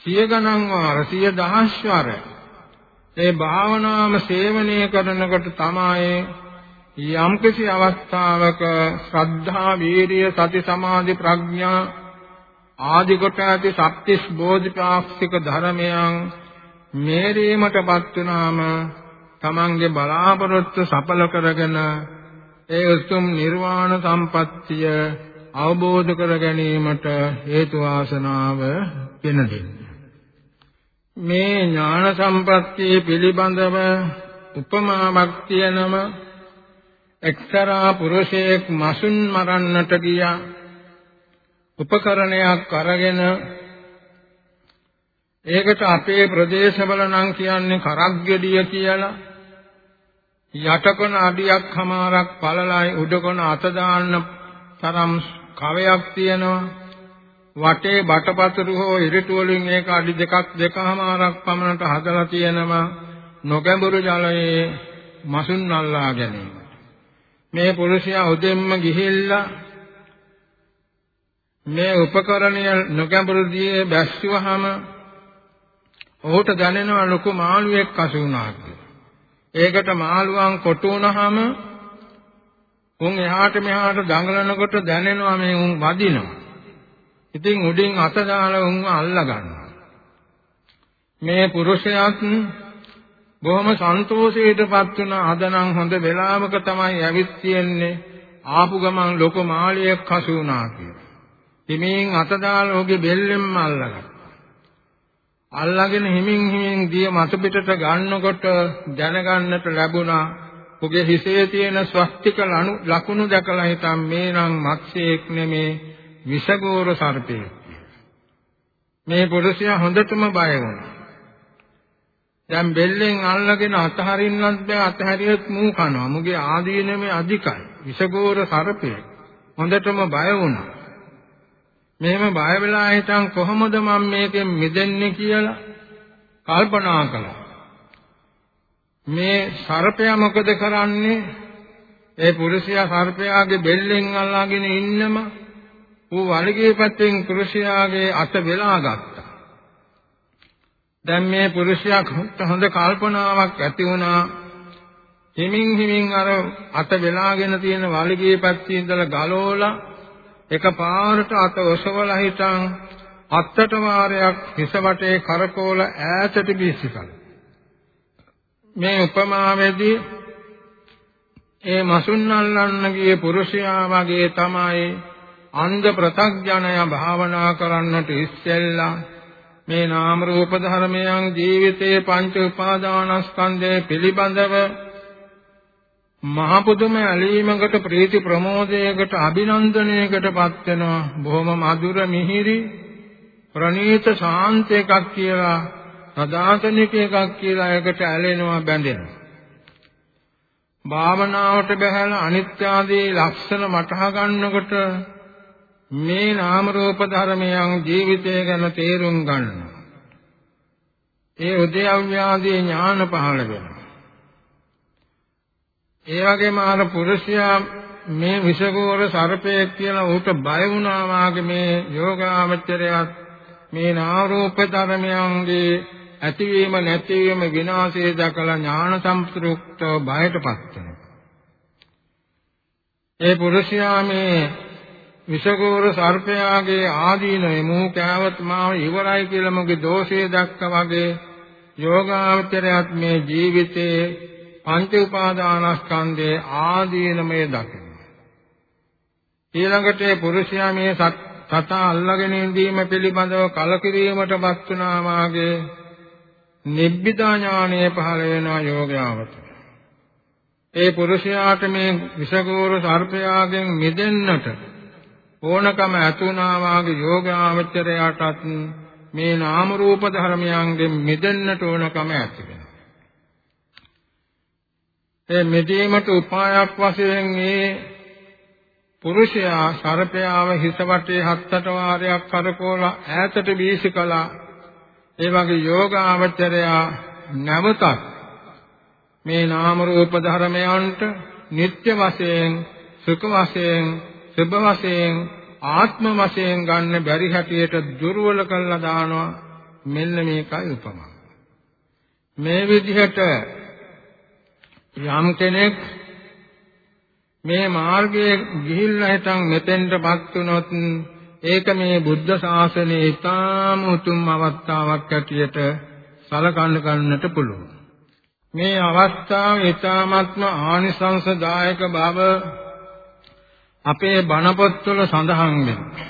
සිය ගණන් වාර සිය දහස් වර ඒ භාවනාවම සේවනය කරනකොට තමයි යම්කිසි අවස්ථාවක ශ්‍රද්ධා, වීරිය, සති, සමාධි, ප්‍රඥා ආදි කොට ඇති සත්‍තිස් බෝධිපාක්ෂික ධර්මයන් මේරීමටපත් වුනාම තමන්ගේ බලාපොරොත්තු සඵල කරගෙන ඒ උතුම් නිර්වාණ සම්පත්තිය අවබෝධ කර ගැනීමට හේතු වාසනාව වෙන දෙන්නේ මේ ඥාන සම්පත්තිය පිළිබඳව උපමාවක් තියෙනම එක්තරා පුරුෂයෙක් මසුන් මරන්නට ගියා. උපකරණයක් අරගෙන ඒකට අපේ ප්‍රදේශවල නම් කියන්නේ කරග්ගෙඩිය කියලා. යටකොන අඩියක් හමාරක් පළලයි උඩකොන අත දාන්න තරම් කවයක් තියෙනවා. වටේ බටපතුරු හෝ ඉරිටු වලින් ඒක අඩි දෙකක් දෙකමාරක් පමණට හදලා තියෙනවා. නොගැඹුරු ජලයේ මසුන් අල්ලා ගැනීම මේ පුරුෂයා උදෙන්ම ගිහිල්ලා මේ උපකරණය නොගැඹුරු දියේ බැස්සුවහම ඔහුට දැනෙනවා ලොකු මාළුවෙක් අසු වුණා කියලා. ඒකට මාළුවන් කොටු වුණාම උන් එහාට මෙහාට දඟලනකොට දැනෙනවා මේ උන් වදිනවා. ඉතින් උඩින් අත දාලා උන්ව අල්ලා ගන්නවා. මේ පුරුෂයාත් බොහොම සන්තෝෂයටපත් වුණ අද නම් හොඳ වෙලාවක තමයි ඇවිත් තියෙන්නේ ආපු ගමන් ලොකු මාළියෙක් හසු වුණා කියලා. හිමින් අත දාලා ඔහුගේ බෙල්ලෙන්ම අල්ලගත්තා. අල්ලාගෙන හිමින් හිමින් දිය මත පිටට ගන්නකොට දැනගන්නට ලැබුණා ඔහුගේ හිසේ තියෙන ස්වස්තික ලකුණු දැකලා හිතන් මේ නම් මත්ස්‍යයක් නෙමේ විසගෝර සර්පයෙක්. මේ පුරුෂයා හොඳටම බය වුණා. දැන් බෙල්ලෙන් අල්ලගෙන අතහරින්නත් බෑ අතහැරියොත් මූ කනවා. මුගේ ආදීනමේ අධිකයි. විෂගෝර සර්පය. හොඳටම බය වුණා. මෙහෙම බය වෙලා හිටන් කොහොමද මම මේකෙන් මිදෙන්නේ කියලා කල්පනා කළා. මේ සර්පයා මොකද කරන්නේ? ඒ පුරුෂයා සර්පයාගේ බෙල්ලෙන් අල්ලාගෙන ඉන්නම ඌ වලගේ පැත්තෙන් පුරුෂයාගේ අත වෙලා ගත්තා. දැන් මේ පුරුෂයා හොඳ කල්පනාවක් ඇති වුණා හිමින් හිමින් අර අත වෙලාගෙන තියෙන වලිගේ පැත්තේ ඉඳලා ගලෝලා එකපාරට අත ඔසවලා හිටන් අත්තට වාරයක් හිස වටේ කරකෝල ඈතට බීසිකල මේ උපමාවේදී ඒ මසුන් අල්ලන්න ගිය පුරුෂයා වගේ තමයි අන්ධ ප්‍රතග්ජනය භාවනා කරන්නට ඉස්සෙල්ලා මේ නාම රූප ධර්මයන් ජීවිතයේ පංච උපාදානස්කන්ධය පිළිබඳව මහ පුදුම ඇලීමකට ප්‍රීති ප්‍රමෝදයකට අභිනන්දනයකටපත් වෙනවා බොහොම මధుර මිහිරි ප්‍රණීත ශාන්ත එකක් කියලා සදාතනික එකක් කියලා ඒකට ඇලෙනවා බැඳෙනවා භාවනාවට බහැලා අනිත්‍ය ආදී ලක්ෂණ මතහ ගන්නකොට මේ නාම රූප ධර්මයන් ජීවිතය ගැන තේරුම් ගන්නවා. ඒ උද්‍යව්‍යාදී ඥාන පහළ වෙනවා. ඒ වගේම අර පුරුෂයා මේ විෂගෝර සර්පයෙක් කියලා ඌට බය වුණා වාගේ මේ යෝගාමචරයත් මේ නාම රූප ධර්මයන්ගේ ඇතිවීම නැතිවීම විනාශය දකලා ඥාන සම්ප්‍රයුක්තව බයටපත් වෙනවා. ඒ පුරුෂයා මේ විසගෝර සර්පයාගේ ආදීනවේ මූ කෑවත් මාව ඉවරයි කියලා මොගේ දෝෂේ දක්ක වගේ යෝගාවචරයත් මේ ජීවිතේ පංච උපාදානස්කන්ධයේ ආදීනමය දකින. ඊළඟට පුරුෂයා මේ සතා අල්ලාගෙන ඉඳීම පිළිබඳව කලකිරීමටපත් වුණා වාගේ නිබ්බිදා ඥානය පහළ වෙනවා යෝගාවචර. ඒ පුරුෂයාට මේ විසගෝර සර්පයාගෙන් මිදෙන්නට ඕනකම ඇතුණා වාගේ යෝගාවචරයාටත් මේ නාම රූප ධර්මයන්ගෙන් මිදෙන්නට ඕනකම ඇති වෙනවා. ඒ මෙදීමට උපායක් වශයෙන් මේ පුරුෂයා සර්පයාව හිස වටේ හත්තට වාරයක් කරකෝලා ඈතට වීසිකලා ඒ වගේ යෝගාවචරයා නැවතත් මේ නාම රූප ධර්මයන්ට නিত্য වශයෙන් සුඛ වශයෙන් සුභ වශයෙන් ආත්ම වශයෙන් ගන්න බැරි හැටියට දුර්වල කළා දානවා. මෙන්න මේකයි උපමා. මේ විදිහට යම් කෙනෙක් මේ මාර්ගයේ ගිහිල්ලා හිටන් මෙතෙන්ටපත් වුණොත් ඒක මේ බුද්ධ ශාසනයේ ඊටාම උතුම් අවස්ථාවක් ඇටියට සලකන්න ගන්නට පුළුවන්. මේ අවස්ථාව ඊටාත්ම ආනිසංසදායක බව අපේ බණ පොත්වල සඳහන් වෙනවා.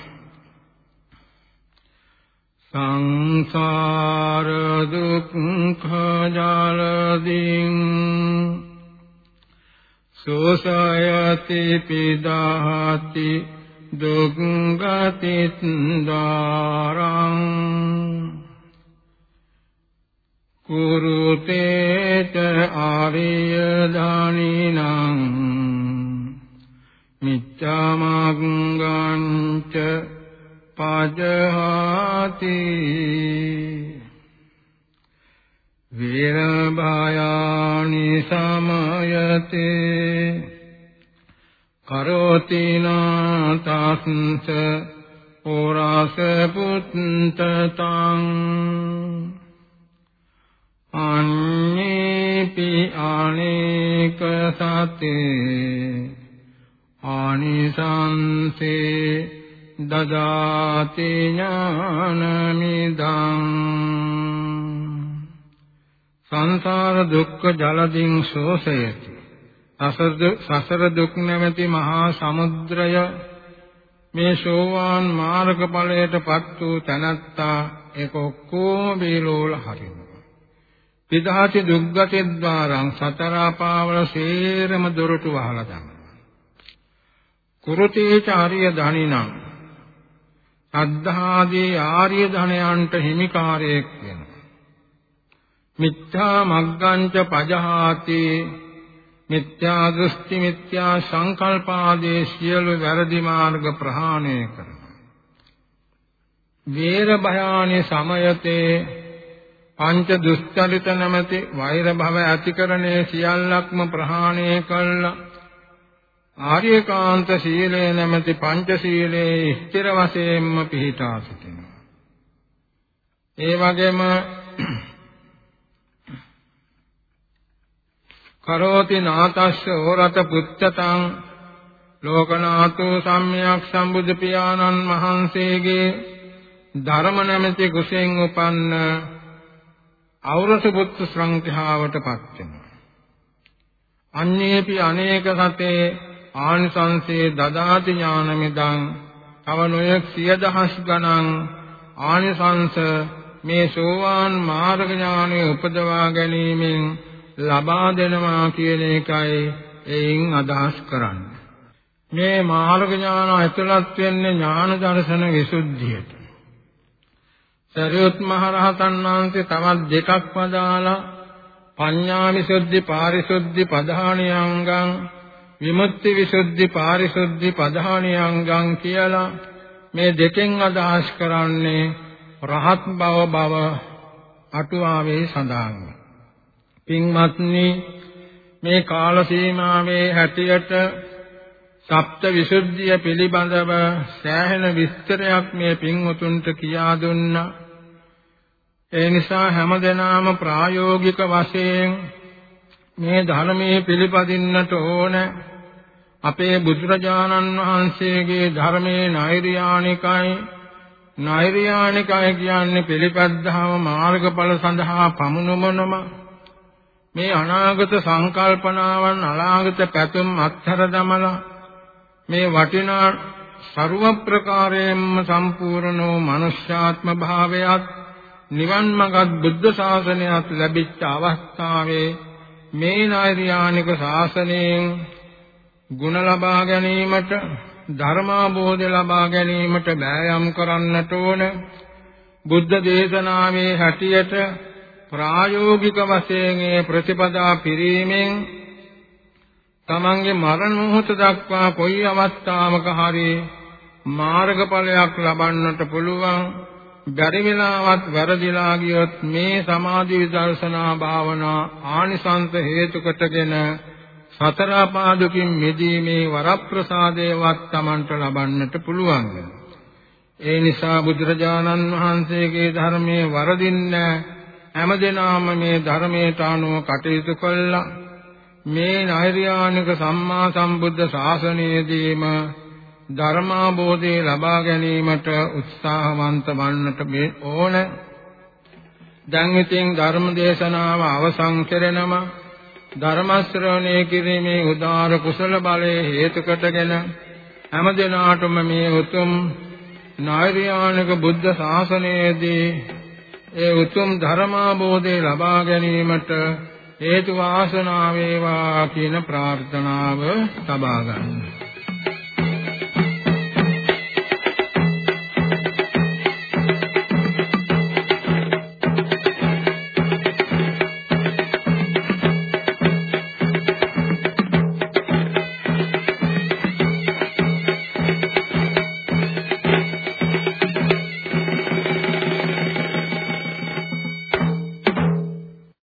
සංසාර දුක්ඛ ජාලදින් සෝසයති පිදාති දුක්ගතින්දාරං කුරුතේත ආරිය දානිනං මිච්ඡාමග්ගංච පජහාති වීරභායානි සමයතේ කරෝති නාතස්ස පුරාස පුත්තතං අන්නේපි අනේක සතේ ආනිසංසේ දදාති ඥානමිදං සංසාර දුක්ඛ ජලදින් ශෝෂයති. සසර දුක් නැමැති මහා සමුද්‍රය මේ සෝවාන් මාර්ග ඵලයටපත් වූ තනත්තා ඒක ඔක්කොම බේලෝල හරිනවා. විදාති දුක්ගති ద్వාරං සතර පාවල සේරම දොරටු වහලා දානවා කුරුතේච ආර්ය ධනිනං. අද්ධාදී ආර්ය ධනයන්ට හිමිකාරයෙක් වෙනවා. මිත්‍යා මග්ගංච පජහාති මිත්‍යා දෘෂ්ටි මිත්‍යා සංකල්පාදී සියලු වැරදි මාර්ග ප්‍රහාණය කරනවා. වේර භයානි සමයතේ පංච දුස්චරිත නැමැති වෛර භව ඇතිකරණේ සියල්ලක්ම ප්‍රහාණය කළා. ආර්යකාන්ත සීලය නැමැති පංච සීලේ ස්ථිර වශයෙන්ම පිහිටා සිටිනවා. ඒ වගේම කරෝති නාතස්ස ඕරත පුත්තතං ලෝකනාථෝ සම්්‍යක් සම්බුදු පියාණන් වහන්සේගේ ධර්ම නැමැති කුසෙන් උපන්න අවරස පුත්‍ර සංඛ්‍යාවටපත් වෙනවා. අන්නේපි අනේක සතේ ආනිසංසේ දදාති ඥානමිදං තව නොයෙක් සිය දහස් ගණන් ආනිසංස මේ සෝවාන් මාර්ග ඥානය උපදවා ගැනීමෙන් ලබා දෙනවා කියන එකයි එයින් අදහස් කරන්නේ. මේ මාර්ග ඥාන ඇතුළත් වෙන්නේ ඥාන දර්ශන විසුද්ධියට. සරියුත් මහ රහතන් වහන්සේ තවත් දෙකක් පදාලා පඤ්ඤා විසුද්ධි පාරිශුද්ධි පධානියංගං විමුක්ති විසුද්ධි පාරිශුද්ධි පධානියංගං කියලා මේ දෙකෙන් අදහස් කරන්නේ රහත් බව බව අටුවාවේ සඳහන් පින්වත්නි මේ කාල සීමාවේ හැටියට සප්ත විසුද්ධිය පිළිබඳව සෑහෙන විස්තරයක් මේ පින්වතුන්ට කියා දුන්නා. ඒ නිසා හැමදෙනාම ප්‍රායෝගික වශයෙන් මේ ධර්මයේ පිළිපදින්නට ඕන අපේ බුදුරජාණන් වහන්සේගේ ධර්මයේ නෛර්යානිකයි නෛර්යානිකයි කියන්නේ පිළිපැද්දාම මාර්ගඵල සඳහා පමුණුමනම මේ අනාගත සංකල්පනාවන් අනාගත පැතුම් අත්හැර දමලා මේ වටිනා ਸਰව ප්‍රකාරයෙන්ම සම්පූර්ණ වූ මනුෂ්‍යාත්ම භාවයත් නිවන් මඟත් බුද්ධ ශාසනයත් ලැබිච්ච අවස්ථාවේ මේ නෛර්යානික ශාසනයෙන් ගුණ ලබා ගැනීමට ධර්මාභෝධය ලබා ගැනීමට බෑයම් කරන්නට ඕන බුද්ධ දේශනාවේ හැටියට ප්‍රායෝගික වශයෙන් ඒ ප්‍රතිපදා පිරීමෙන් තමන්ගේ මරණ මොහොත දක්වා කොයි අවස්ථාවක හරි මාර්ගඵලයක් ලබන්නට පුළුවන් බැරි වෙලාවත් වැරදිලා ගියොත් මේ සමාධි විදර්ශනා භාවනා ආනිසංස හේතු කොටගෙන සතර පාදුකින් මෙදීමේ වරප්‍රසාදේවත් Tamanට ලබන්නට පුළුවන්. ඒ නිසා බුදුරජාණන් වහන්සේගේ ධර්මයේ වරදින්න හැමදෙනාම මේ ධර්මයට අනුව කටයුතු කළා. මේ නෛර්යානික සම්මා සම්බුද්ධ ශාසනයේදීම ධර්මාබෝධය ලබා ගැනීමට උත්සාහවන්ත වන්නට මේ ඕන. දැන් ඉතින් ධර්ම දේශනාව අවසන් කෙරෙනවා. ධර්ම ශ්‍රවණය කිරීමේ උදාර කුසල බලයේ හේතු කොටගෙන හැම දිනාටම මේ උතුම් නෛර්යානික බුද්ධ ශාසනයේදී ඒ උතුම් ධර්මාබෝධය ලබා ගැනීමට හේතු වාසනා වේවා කියන ප්‍රාර්ථනාව තබා ගන්නවා